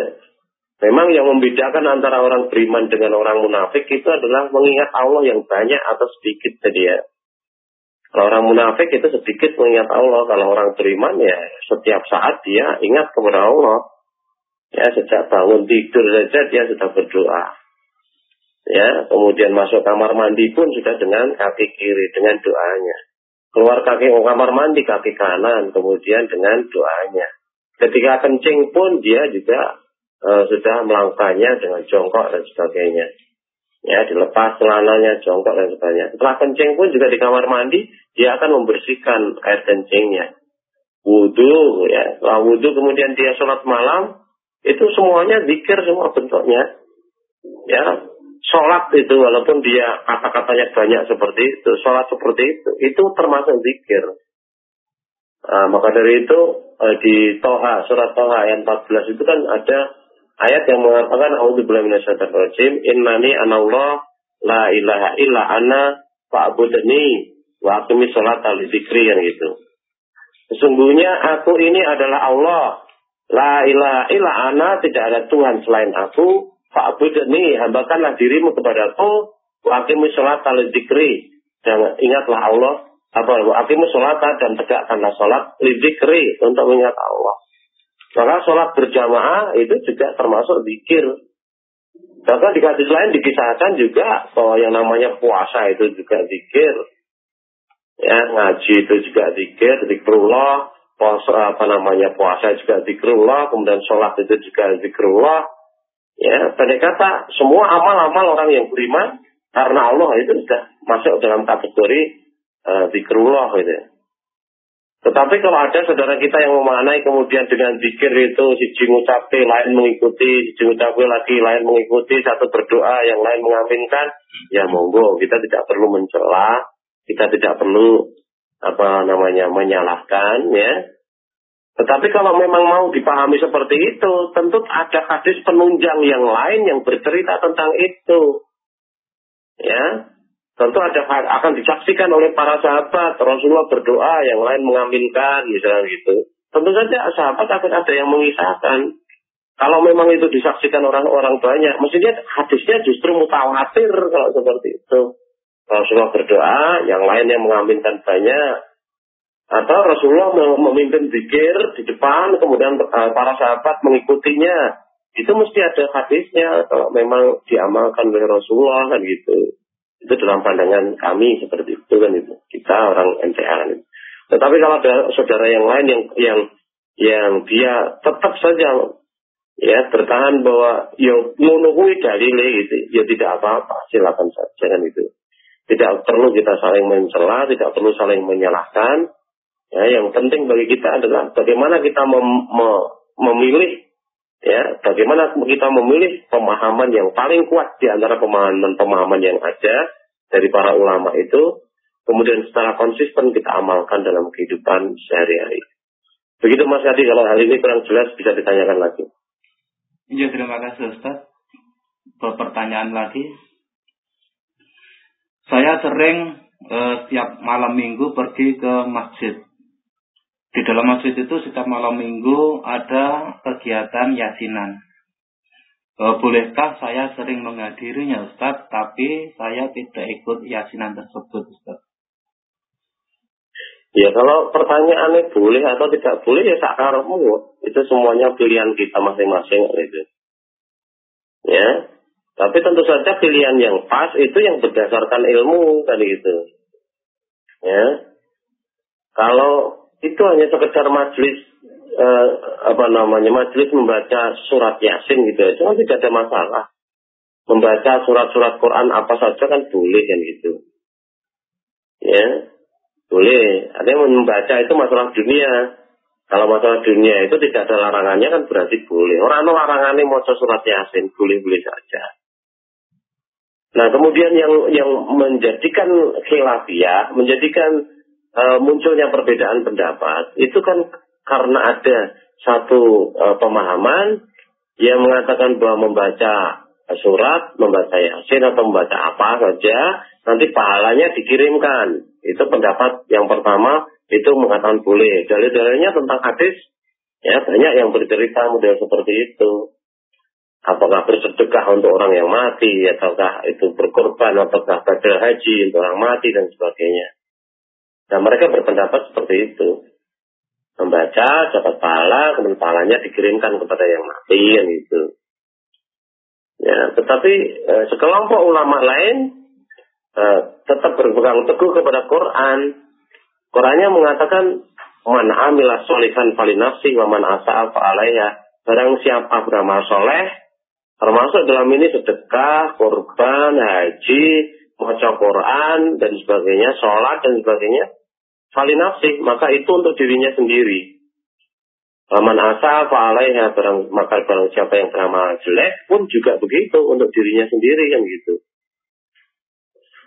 memang yang membedakan antara orang beriman dengan orang munafik itu adalah mengingat Allah yang banyak atau sedikit tadi ya. Kalau orang munafik itu sedikit mengingat Allah. Kalau orang beriman ya setiap saat dia ingat kepada Allah. Ya sejak bangun tidur saja dia sudah berdoa. Ya kemudian masuk kamar mandi pun sudah dengan kaki kiri dengan doanya. Keluar kaki kamar mandi kaki kanan kemudian dengan doanya. Ketika kencing pun dia juga uh, sudah melakukannya dengan jongkok dan sebagainya. Ya dilepas celananya jongkok dan sebagainya. Setelah kencing pun juga di kamar mandi dia akan membersihkan air kencingnya. Wudhu ya. Setelah wudhu kemudian dia sholat malam itu semuanya zikir semua bentuknya. Ya sholat itu walaupun dia kata-katanya banyak seperti itu sholat seperti itu itu termasuk zikir. Nah, maka dari itu eh, di Toha surat Toha ayat 14 itu kan ada ayat yang mengatakan auzubillahi minasyaitonir rajim innani anallah la ilaha illa ana fa'budni wa aqimi sholata li dzikri yang gitu. Sesungguhnya aku ini adalah Allah. La ilaha illa ana tidak ada Tuhan selain aku. Fa'budni hambakanlah dirimu kepadaku wa aqimi sholata li dzikri. Dan ingatlah Allah apa wa aqimi sholata dan tegakkanlah salat li dzikri untuk mengingat Allah. Maka sholat berjamaah itu juga termasuk zikir. Bahkan di hadis lain dikisahkan juga bahwa yang namanya puasa itu juga zikir. Ya, ngaji itu juga zikir, zikrullah, puasa apa namanya puasa juga zikrullah, kemudian sholat itu juga zikrullah. Ya, pada kata semua amal-amal orang yang beriman karena Allah itu sudah masuk dalam kategori uh, zikrullah gitu. Tetapi kalau ada saudara kita yang memaknai kemudian dengan zikir itu si ngucapi, lain mengikuti, si ngucapi lagi, lain mengikuti, satu berdoa, yang lain mengaminkan, ya monggo, kita tidak perlu mencela, kita tidak perlu apa namanya menyalahkan ya. Tetapi kalau memang mau dipahami seperti itu, tentu ada hadis penunjang yang lain yang bercerita tentang itu. Ya, tentu ada akan disaksikan oleh para sahabat. Rasulullah berdoa, yang lain mengaminkan, misalnya gitu. Tentu saja sahabat akan ada yang mengisahkan. Kalau memang itu disaksikan orang-orang banyak, mestinya hadisnya justru mutawatir kalau seperti itu. Rasulullah berdoa, yang lain yang mengaminkan banyak. Atau Rasulullah memimpin zikir di depan, kemudian eh, para sahabat mengikutinya. Itu mesti ada hadisnya kalau memang diamalkan oleh Rasulullah kan gitu. Itu dalam pandangan kami seperti itu kan itu. Kita orang MTA kan itu. Tetapi kalau ada saudara yang lain yang yang yang dia tetap saja ya bertahan bahwa ya menuhi dalile gitu, ya tidak apa-apa, silakan saja kan itu. Tidak perlu kita saling mencela, tidak perlu saling menyalahkan, Ya, yang penting bagi kita adalah bagaimana kita mem mem memilih ya, bagaimana kita memilih pemahaman yang paling kuat di antara pemahaman-pemahaman yang ada dari para ulama itu, kemudian secara konsisten kita amalkan dalam kehidupan sehari-hari. Begitu Mas Adi, kalau hal ini kurang jelas bisa ditanyakan lagi. Iya, terima kasih Ustaz. Pertanyaan lagi. Saya sering eh, setiap malam minggu pergi ke masjid di dalam masjid itu setiap malam minggu ada kegiatan yasinan. E, bolehkah saya sering menghadirinya Ustaz, tapi saya tidak ikut yasinan tersebut Ustaz? Ya kalau pertanyaannya boleh atau tidak boleh ya sakarmu. Itu semuanya pilihan kita masing-masing gitu. Ya. Tapi tentu saja pilihan yang pas itu yang berdasarkan ilmu kan gitu. Ya. Kalau itu hanya sekedar majelis eh, apa namanya majelis membaca surat yasin gitu. Ya cuma tidak ada masalah. Membaca surat-surat Quran apa saja kan boleh kan gitu. Ya boleh. Yang membaca itu masalah dunia. Kalau masalah dunia itu tidak ada larangannya kan berarti boleh. Orang no larangannya mau surat yasin boleh boleh saja. Nah kemudian yang yang menjadikan khilafiyah, menjadikan e, munculnya perbedaan pendapat itu kan karena ada satu e, pemahaman yang mengatakan bahwa membaca surat, membaca yasin atau membaca apa saja nanti pahalanya dikirimkan. Itu pendapat yang pertama itu mengatakan boleh. Dalil-dalilnya tentang hadis ya banyak yang bercerita model seperti itu. Apakah bersedekah untuk orang yang mati, ataukah itu berkorban, ataukah badal haji untuk orang mati dan sebagainya. Nah mereka berpendapat seperti itu. Membaca, dapat pahala, kemudian pahalanya dikirimkan kepada yang mati, yang itu. Ya, tetapi eh, sekelompok ulama lain eh, tetap berpegang teguh kepada Quran. Qurannya mengatakan man amilah solihan fali nafsi wa man asa'a fa'alaiha. Barang siapa beramal soleh, termasuk dalam ini sedekah, korban, haji, baca Quran, dan sebagainya, sholat, dan sebagainya, Nafsi, maka itu untuk dirinya sendiri. Waman asa fa'alaiha barang maka barang siapa yang beramal jelek pun juga begitu untuk dirinya sendiri kan gitu.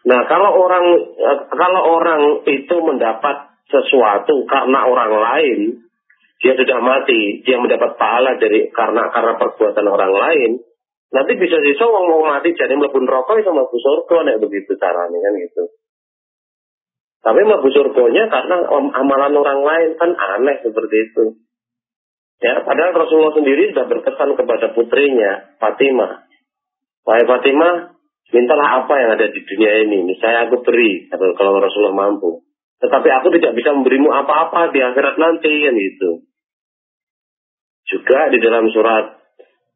Nah kalau orang eh, kalau orang itu mendapat sesuatu karena orang lain, dia sudah mati, dia mendapat pahala dari karena karena perbuatan orang lain, nanti bisa wong mau mati jadi mlebu rokok sama mlebu surga nek begitu caranya kan gitu. Tapi mlebu surganya karena amalan orang lain kan aneh seperti itu. Ya, padahal Rasulullah sendiri sudah berpesan kepada putrinya, Fatimah. Wahai Fatimah, mintalah apa yang ada di dunia ini. Misalnya aku beri, kalau Rasulullah mampu. Tetapi aku tidak bisa memberimu apa-apa di akhirat nanti, kan itu. Juga di dalam surat,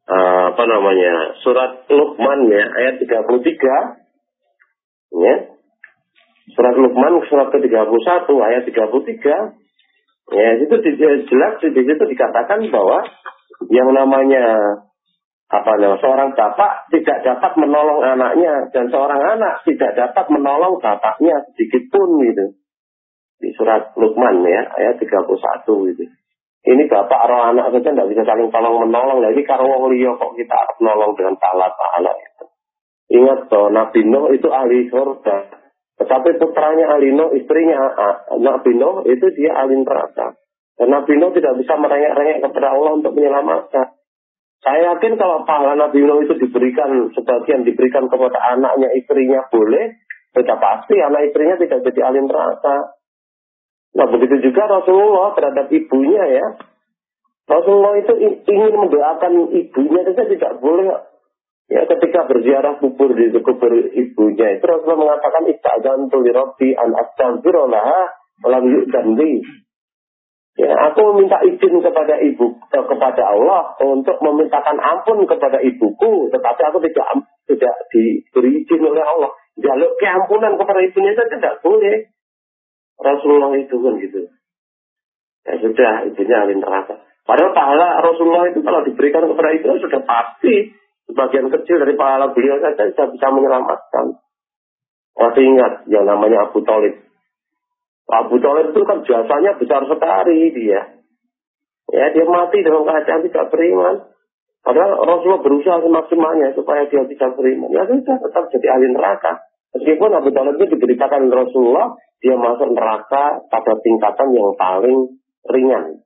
uh, apa namanya, surat Luqman ya, ayat 33, ya, Surat Luqman surat ke-31 ayat 33 ya itu jelas di situ dikatakan bahwa yang namanya apa namanya seorang bapak tidak dapat menolong anaknya dan seorang anak tidak dapat menolong bapaknya sedikit pun gitu. Di surat Luqman ya ayat 31 gitu. Ini bapak roh anak saja tidak bisa saling tolong menolong. Lagi karo wong liya kok kita menolong dengan pahala pahala itu. Ingat bahwa Nabi Nuh itu ahli surga tetapi putranya Alino, istrinya Nabi Nuh, itu dia ahli neraka. Dan Nabi Nuh tidak bisa merengek-rengek kepada Allah untuk menyelamatkan. Saya yakin kalau pahala Nabi Nuh itu diberikan, sebagian diberikan kepada anaknya, istrinya boleh, sudah pasti anak istrinya tidak jadi alim neraka. Nah begitu juga Rasulullah terhadap ibunya ya. Rasulullah itu ingin mendoakan ibunya saja tidak boleh. Ya ketika berziarah kubur di kubur ibunya itu Rasulullah mengatakan istajan tuli robbi an astaghfirullah melalui dan Ya, aku meminta izin kepada ibu eh, kepada Allah untuk memintakan ampun kepada ibuku, tetapi aku tidak tidak diberi izin oleh Allah. Jaluk keampunan kepada ibunya saja tidak boleh. Rasulullah itu kan gitu. Ya sudah, ibunya ahli neraka. Padahal pahala Rasulullah itu kalau diberikan kepada itu sudah pasti sebagian kecil dari pahala beliau saja bisa, bisa menyelamatkan. Masih ingat yang namanya Abu Talib. Abu Talib itu kan jasanya besar sekali dia. Ya, dia mati dalam keadaan tidak beriman. Padahal Rasulullah berusaha semaksimalnya supaya dia bisa beriman. Ya sudah, tetap jadi ahli neraka. Meskipun Abu Talib itu diberitakan Rasulullah, dia masuk neraka pada tingkatan yang paling ringan.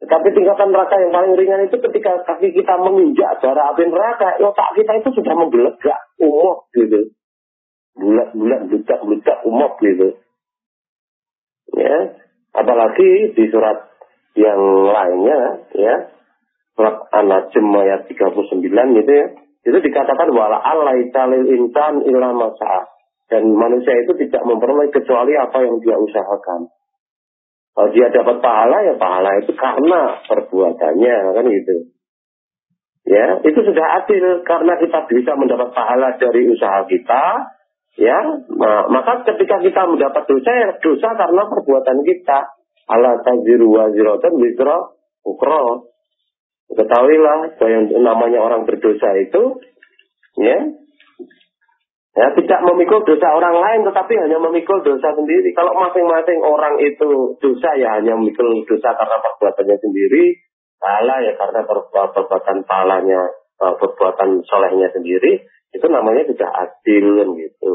Tetapi tingkatan neraka yang paling ringan itu ketika kaki kita menginjak darah api neraka, otak kita itu sudah menggelegak, umok gitu. Bulat-bulat, bulat-bulat, umok gitu. Ya, apalagi di surat yang lainnya, ya, surat An-Najm ayat 39 gitu ya, itu dikatakan wala alai talil insan illa masa dan manusia itu tidak memperoleh kecuali apa yang dia usahakan. Kalau dia dapat pahala ya pahala itu karena perbuatannya kan gitu. Ya, itu sudah adil karena kita bisa mendapat pahala dari usaha kita, Ya, maka ketika kita mendapat dosa, ya dosa karena perbuatan kita. Allah taziru waziratan wizra ukro. Ketahuilah bahwa yang namanya orang berdosa itu, ya, ya tidak memikul dosa orang lain, tetapi hanya memikul dosa sendiri. Kalau masing-masing orang itu dosa, ya hanya memikul dosa karena perbuatannya sendiri. Pahala ya karena perbuatan palanya, eh, perbuatan solehnya sendiri itu namanya tidak adil kan gitu.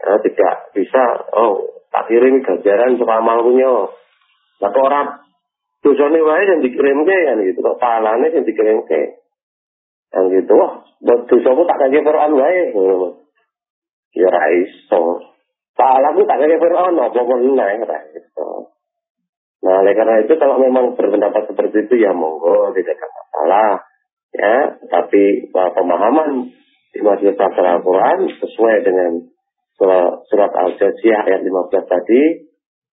Ya, tidak bisa, oh tak kirim ganjaran sama punya. Nah orang dosane wae yang dikirim ke kan gitu, kok pahalane yang dikirim ke. Yang gitu, wah, dosaku tak kaji Quran wae. Ya ra iso. Pahalaku tak kaji Quran, apa naik ra iso. Nah, oleh karena itu kalau memang berpendapat seperti itu ya monggo tidak ada masalah. Ya, tapi pemahaman di Majelis Al-Quran sesuai dengan surat, Al-Jaziyah ayat 15 tadi,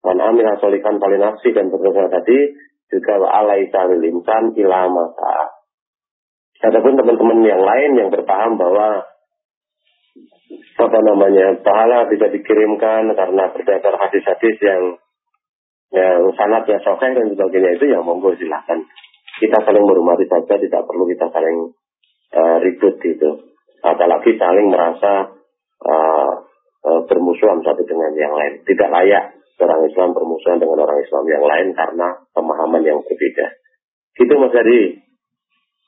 Man amil solikan paling nafsi dan berdoa tadi, juga alai lil insan ilama Adapun teman-teman yang lain yang berpaham bahwa apa namanya pahala bisa dikirimkan karena berdasar hadis-hadis yang yang sanatnya sokeh dan sebagainya itu yang monggo silahkan kita saling menghormati saja tidak perlu kita saling uh, ribut gitu apalagi saling merasa uh, uh, bermusuhan satu dengan yang lain. Tidak layak orang Islam bermusuhan dengan orang Islam yang lain karena pemahaman yang berbeda. Gitu Mas Hadi.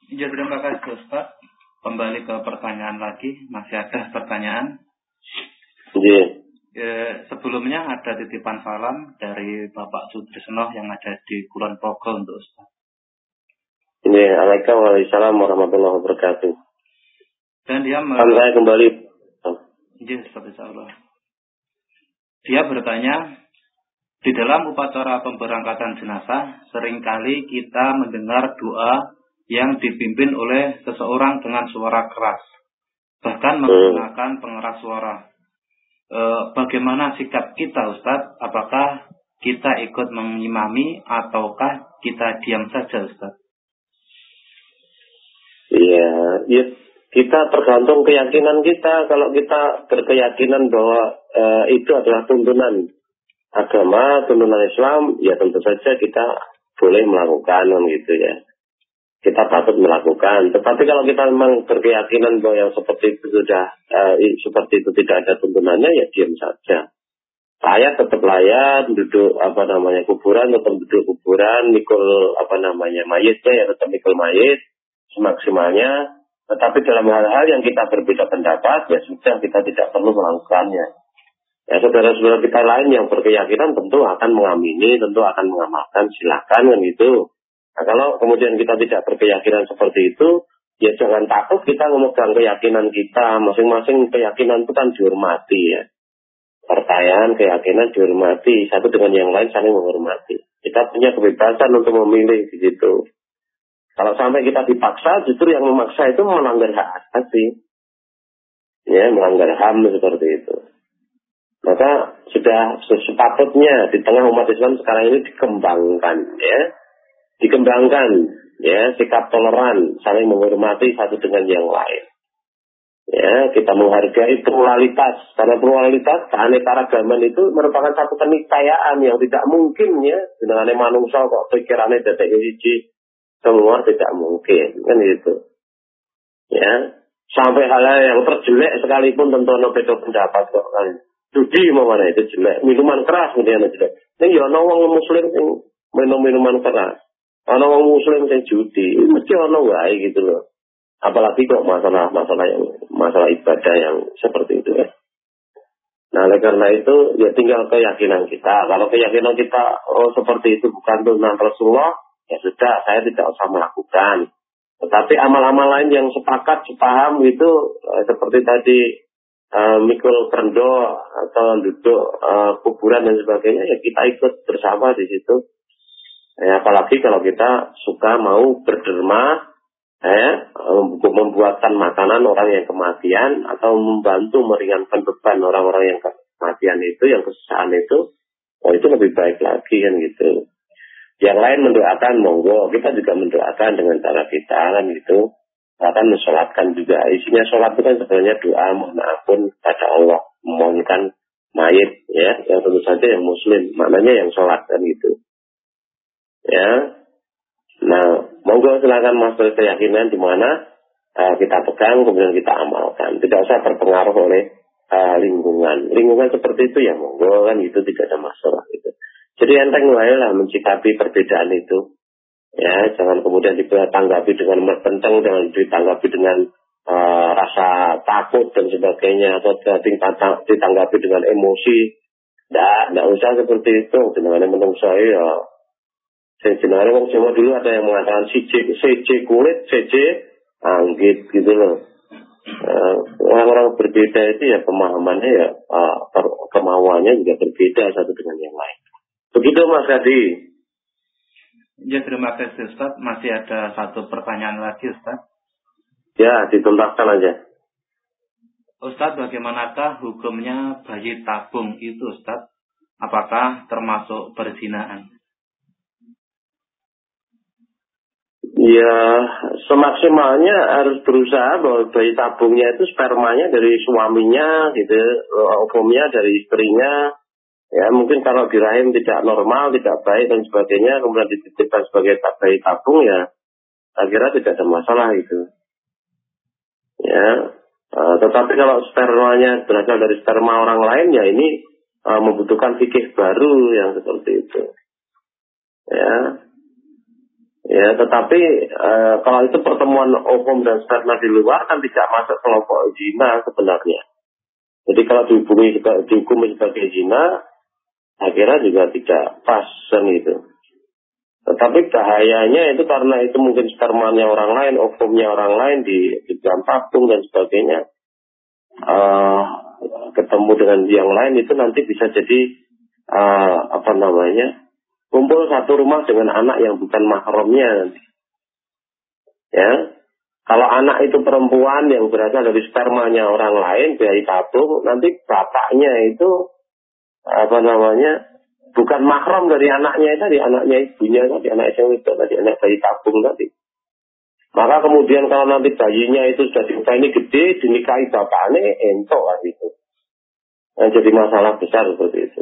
Ya, terima kasih Ustaz. Kembali ke pertanyaan lagi, masih ada pertanyaan? Iya. Ya, sebelumnya ada titipan salam dari Bapak Sutrisno yang ada di Kulon Progo untuk Ustaz. Iya, Waalaikumsalam warahmatullahi wabarakatuh. Dan dia Kan saya kembali. Iya, seperti Allah. Dia bertanya, di dalam upacara pemberangkatan jenazah, sering kali kita mendengar doa yang dipimpin oleh seseorang dengan suara keras. Bahkan hmm. menggunakan pengeras suara. E, bagaimana sikap kita Ustadz? Apakah kita ikut mengimami ataukah kita diam saja Ustadz? Iya, iya kita tergantung keyakinan kita. Kalau kita berkeyakinan bahwa e, itu adalah tuntunan agama, tuntunan Islam, ya tentu saja kita boleh melakukan gitu ya. Kita patut melakukan. Tetapi kalau kita memang berkeyakinan bahwa yang seperti itu sudah e, seperti itu tidak ada tuntunannya, ya diam saja. Layak tetap layak, duduk apa namanya kuburan tetap duduk kuburan, mikul apa namanya mayitnya ya tetap mikul mayit semaksimalnya tetapi dalam hal-hal yang kita berbeda pendapat, ya sudah kita tidak perlu melakukannya. Ya saudara-saudara kita lain yang berkeyakinan tentu akan mengamini, tentu akan mengamalkan, silakan kan gitu. Nah, kalau kemudian kita tidak berkeyakinan seperti itu, ya jangan takut kita memegang keyakinan kita. Masing-masing keyakinan itu kan dihormati ya. Percayaan, keyakinan dihormati. Satu dengan yang lain saling menghormati. Kita punya kebebasan untuk memilih begitu. Kalau sampai kita dipaksa, justru yang memaksa itu melanggar hak asasi. Ya, melanggar HAM seperti itu. Maka sudah sepatutnya di tengah umat Islam sekarang ini dikembangkan ya. Dikembangkan ya sikap toleran, saling menghormati satu dengan yang lain. Ya, kita menghargai pluralitas karena pluralitas keanekaragaman itu merupakan satu keniscayaan yang tidak mungkin ya dengan manusia kok pikirannya detek hiji semua tidak mungkin kan itu. Ya, sampai hal yang terjelek sekalipun tentu ada beda pendapat kok kan judi mana itu jelek, minuman keras kemudian jelek. Ini ya wong muslim sing minum minuman keras. Ana wong muslim sing judi, mesti ana wae gitu loh. Apalagi kok masalah-masalah yang masalah ibadah yang seperti itu ya. Nah, oleh karena itu ya tinggal keyakinan kita. Kalau keyakinan kita oh seperti itu bukan tuntunan Rasulullah, ya sudah saya tidak usah melakukan. Tetapi amal-amal lain yang sepakat, sepaham itu eh, seperti tadi uh, mikul kerendo atau duduk uh, kuburan dan sebagainya ya kita ikut bersama di situ. Ya, apalagi kalau kita suka mau berderma untuk membuatkan makanan orang yang kematian atau membantu meringankan beban orang-orang yang kematian itu, yang kesusahan itu, oh itu lebih baik lagi kan gitu. Yang lain mendoakan monggo, kita juga mendoakan dengan cara kita kan gitu bahkan mensolatkan juga. Isinya sholat itu kan sebenarnya doa mohon ampun pada Allah, memohonkan mayit ya, yang tentu saja yang muslim, maknanya yang sholat kan gitu. Ya, nah monggo silakan masuk keyakinan di mana uh, kita pegang kemudian kita amalkan, tidak usah terpengaruh oleh uh, lingkungan. Lingkungan seperti itu ya monggo kan itu tidak ada masalah gitu. Jadi enteng lah mencikapi perbedaan itu. Ya, jangan kemudian ditanggapi dengan bertentang, jangan ditanggapi dengan uh, rasa takut dan sebagainya, atau ditanggapi dengan emosi. Tidak, tidak usah seperti itu. Dengan menurut saya, ya, saya jenenge wong Jawa dulu ada yang mengatakan CJ, CJ kulit, CJ anggit gitu loh. Uh, orang-orang berbeda itu ya pemahamannya ya uh, kemauannya juga berbeda satu dengan yang lain. Begitu Mas Gadi. Ya terima kasih Ustaz. Masih ada satu pertanyaan lagi Ustaz. Ya dituntaskan aja. Ustaz bagaimanakah hukumnya bayi tabung itu Ustaz? Apakah termasuk perzinaan? Ya, semaksimalnya harus berusaha bahwa bayi tabungnya itu spermanya dari suaminya gitu, ovumnya dari istrinya, Ya mungkin kalau di rahim tidak normal, tidak baik dan sebagainya, kemudian dititipkan sebagai bayi tabung ya, akhirnya tidak ada masalah itu. Ya, uh, tetapi kalau spermanya berasal dari sperma orang lain ya ini uh, membutuhkan fikih baru yang seperti itu. Ya, ya tetapi uh, kalau itu pertemuan ovum dan sperma di luar kan tidak masuk kelompok zina sebenarnya. Jadi kalau dihubungi dihukumi sebagai zina, akhirnya juga tidak pas kan itu. Tetapi bahayanya itu karena itu mungkin spermanya orang lain, ovumnya orang lain di, di dalam patung dan sebagainya. Uh, ketemu dengan yang lain itu nanti bisa jadi uh, apa namanya kumpul satu rumah dengan anak yang bukan mahramnya. Ya, kalau anak itu perempuan yang berasal dari spermanya orang lain dari tabung, nanti bapaknya itu apa namanya bukan makrom dari anaknya tadi anaknya ibunya tadi anak yang itu tadi anak bayi tabung tadi. Maka kemudian kalau nanti bayinya itu sudah ini gede dinikahi bapaknya entok lah itu. Nah, jadi masalah besar seperti itu.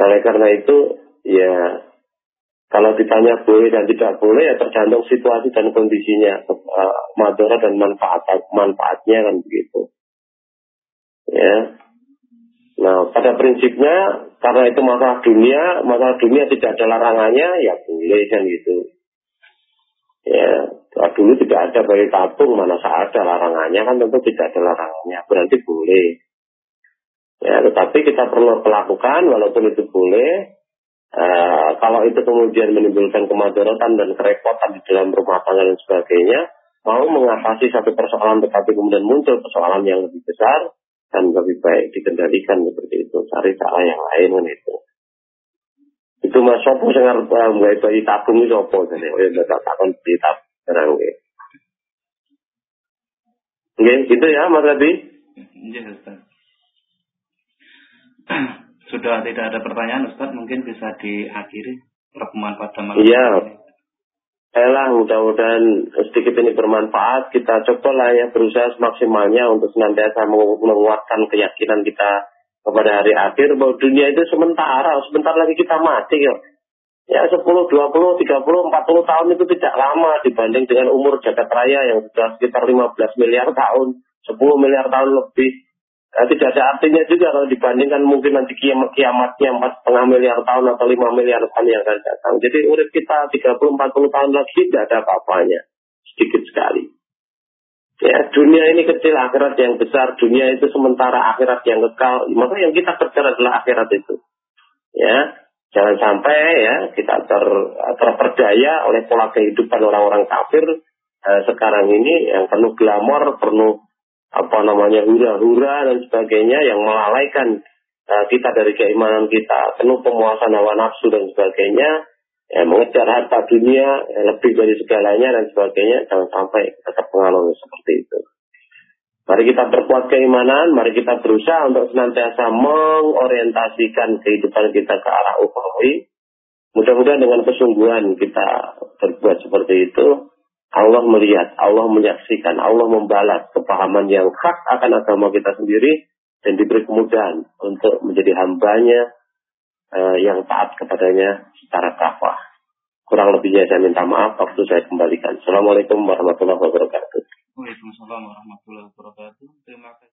Oleh karena itu ya kalau ditanya boleh dan tidak boleh ya tergantung situasi dan kondisinya uh, madara dan manfaat manfaatnya kan begitu ya Nah, pada prinsipnya karena itu masalah dunia, masalah dunia tidak ada larangannya, ya boleh kan gitu. Ya, dulu tidak ada bayi tabung, mana ada larangannya kan tentu tidak ada larangannya, berarti boleh. Ya, tetapi kita perlu melakukan walaupun itu boleh. Uh, kalau itu kemudian menimbulkan kemadaratan dan kerepotan di dalam rumah tangga dan sebagainya, mau mengatasi satu persoalan tetapi kemudian muncul persoalan yang lebih besar dan lebih baik dikendalikan seperti itu. Cari cara yang lain kan itu. Itu mas sopo sing arep gawe bayi tabung itu apa jane? Oh ya tak takon bayi. Nggih, gitu ya Mas Rabi. Nggih, Ustaz. Sudah tidak ada pertanyaan Ustaz, mungkin bisa diakhiri pertemuan pada malam Iya. Elah mudah-mudahan sedikit ini bermanfaat. Kita cobalah ya berusaha semaksimalnya untuk senantiasa menguatkan keyakinan kita kepada hari akhir bahwa dunia itu sementara. Sebentar lagi kita mati ya. Ya 10, 20, 30, 40 tahun itu tidak lama dibanding dengan umur jagat raya yang sudah sekitar 15 miliar tahun, 10 miliar tahun lebih. Nah, tidak ada artinya juga kalau dibandingkan mungkin nanti kiamat kiamatnya empat setengah miliar tahun atau lima miliar tahun yang akan datang. Jadi urip kita 30-40 tahun lagi tidak ada apa-apanya. Sedikit sekali. Ya, dunia ini kecil, akhirat yang besar. Dunia itu sementara, akhirat yang kekal. Maka yang kita kejar adalah akhirat itu. Ya, jangan sampai ya kita ter, terperdaya oleh pola kehidupan orang-orang kafir eh, sekarang ini yang penuh glamor, penuh apa namanya hura-hura dan sebagainya yang melalaikan uh, kita dari keimanan kita, penuh pemuasan hawa nafsu dan sebagainya, ya, mengejar harta dunia ya, lebih dari segalanya dan sebagainya, jangan sampai tetap pengaruh seperti itu. Mari kita berkuat keimanan, mari kita berusaha untuk senantiasa mengorientasikan kehidupan kita ke arah ukhrawi. Mudah-mudahan dengan kesungguhan kita berbuat seperti itu, Allah melihat, Allah menyaksikan, Allah membalas kepahaman yang hak akan agama kita sendiri dan diberi kemudahan untuk menjadi hambanya uh, yang taat kepadanya secara kafah. Kurang lebihnya saya minta maaf, waktu saya kembalikan. Assalamualaikum warahmatullahi wabarakatuh. Waalaikumsalam warahmatullahi wabarakatuh. Terima kasih.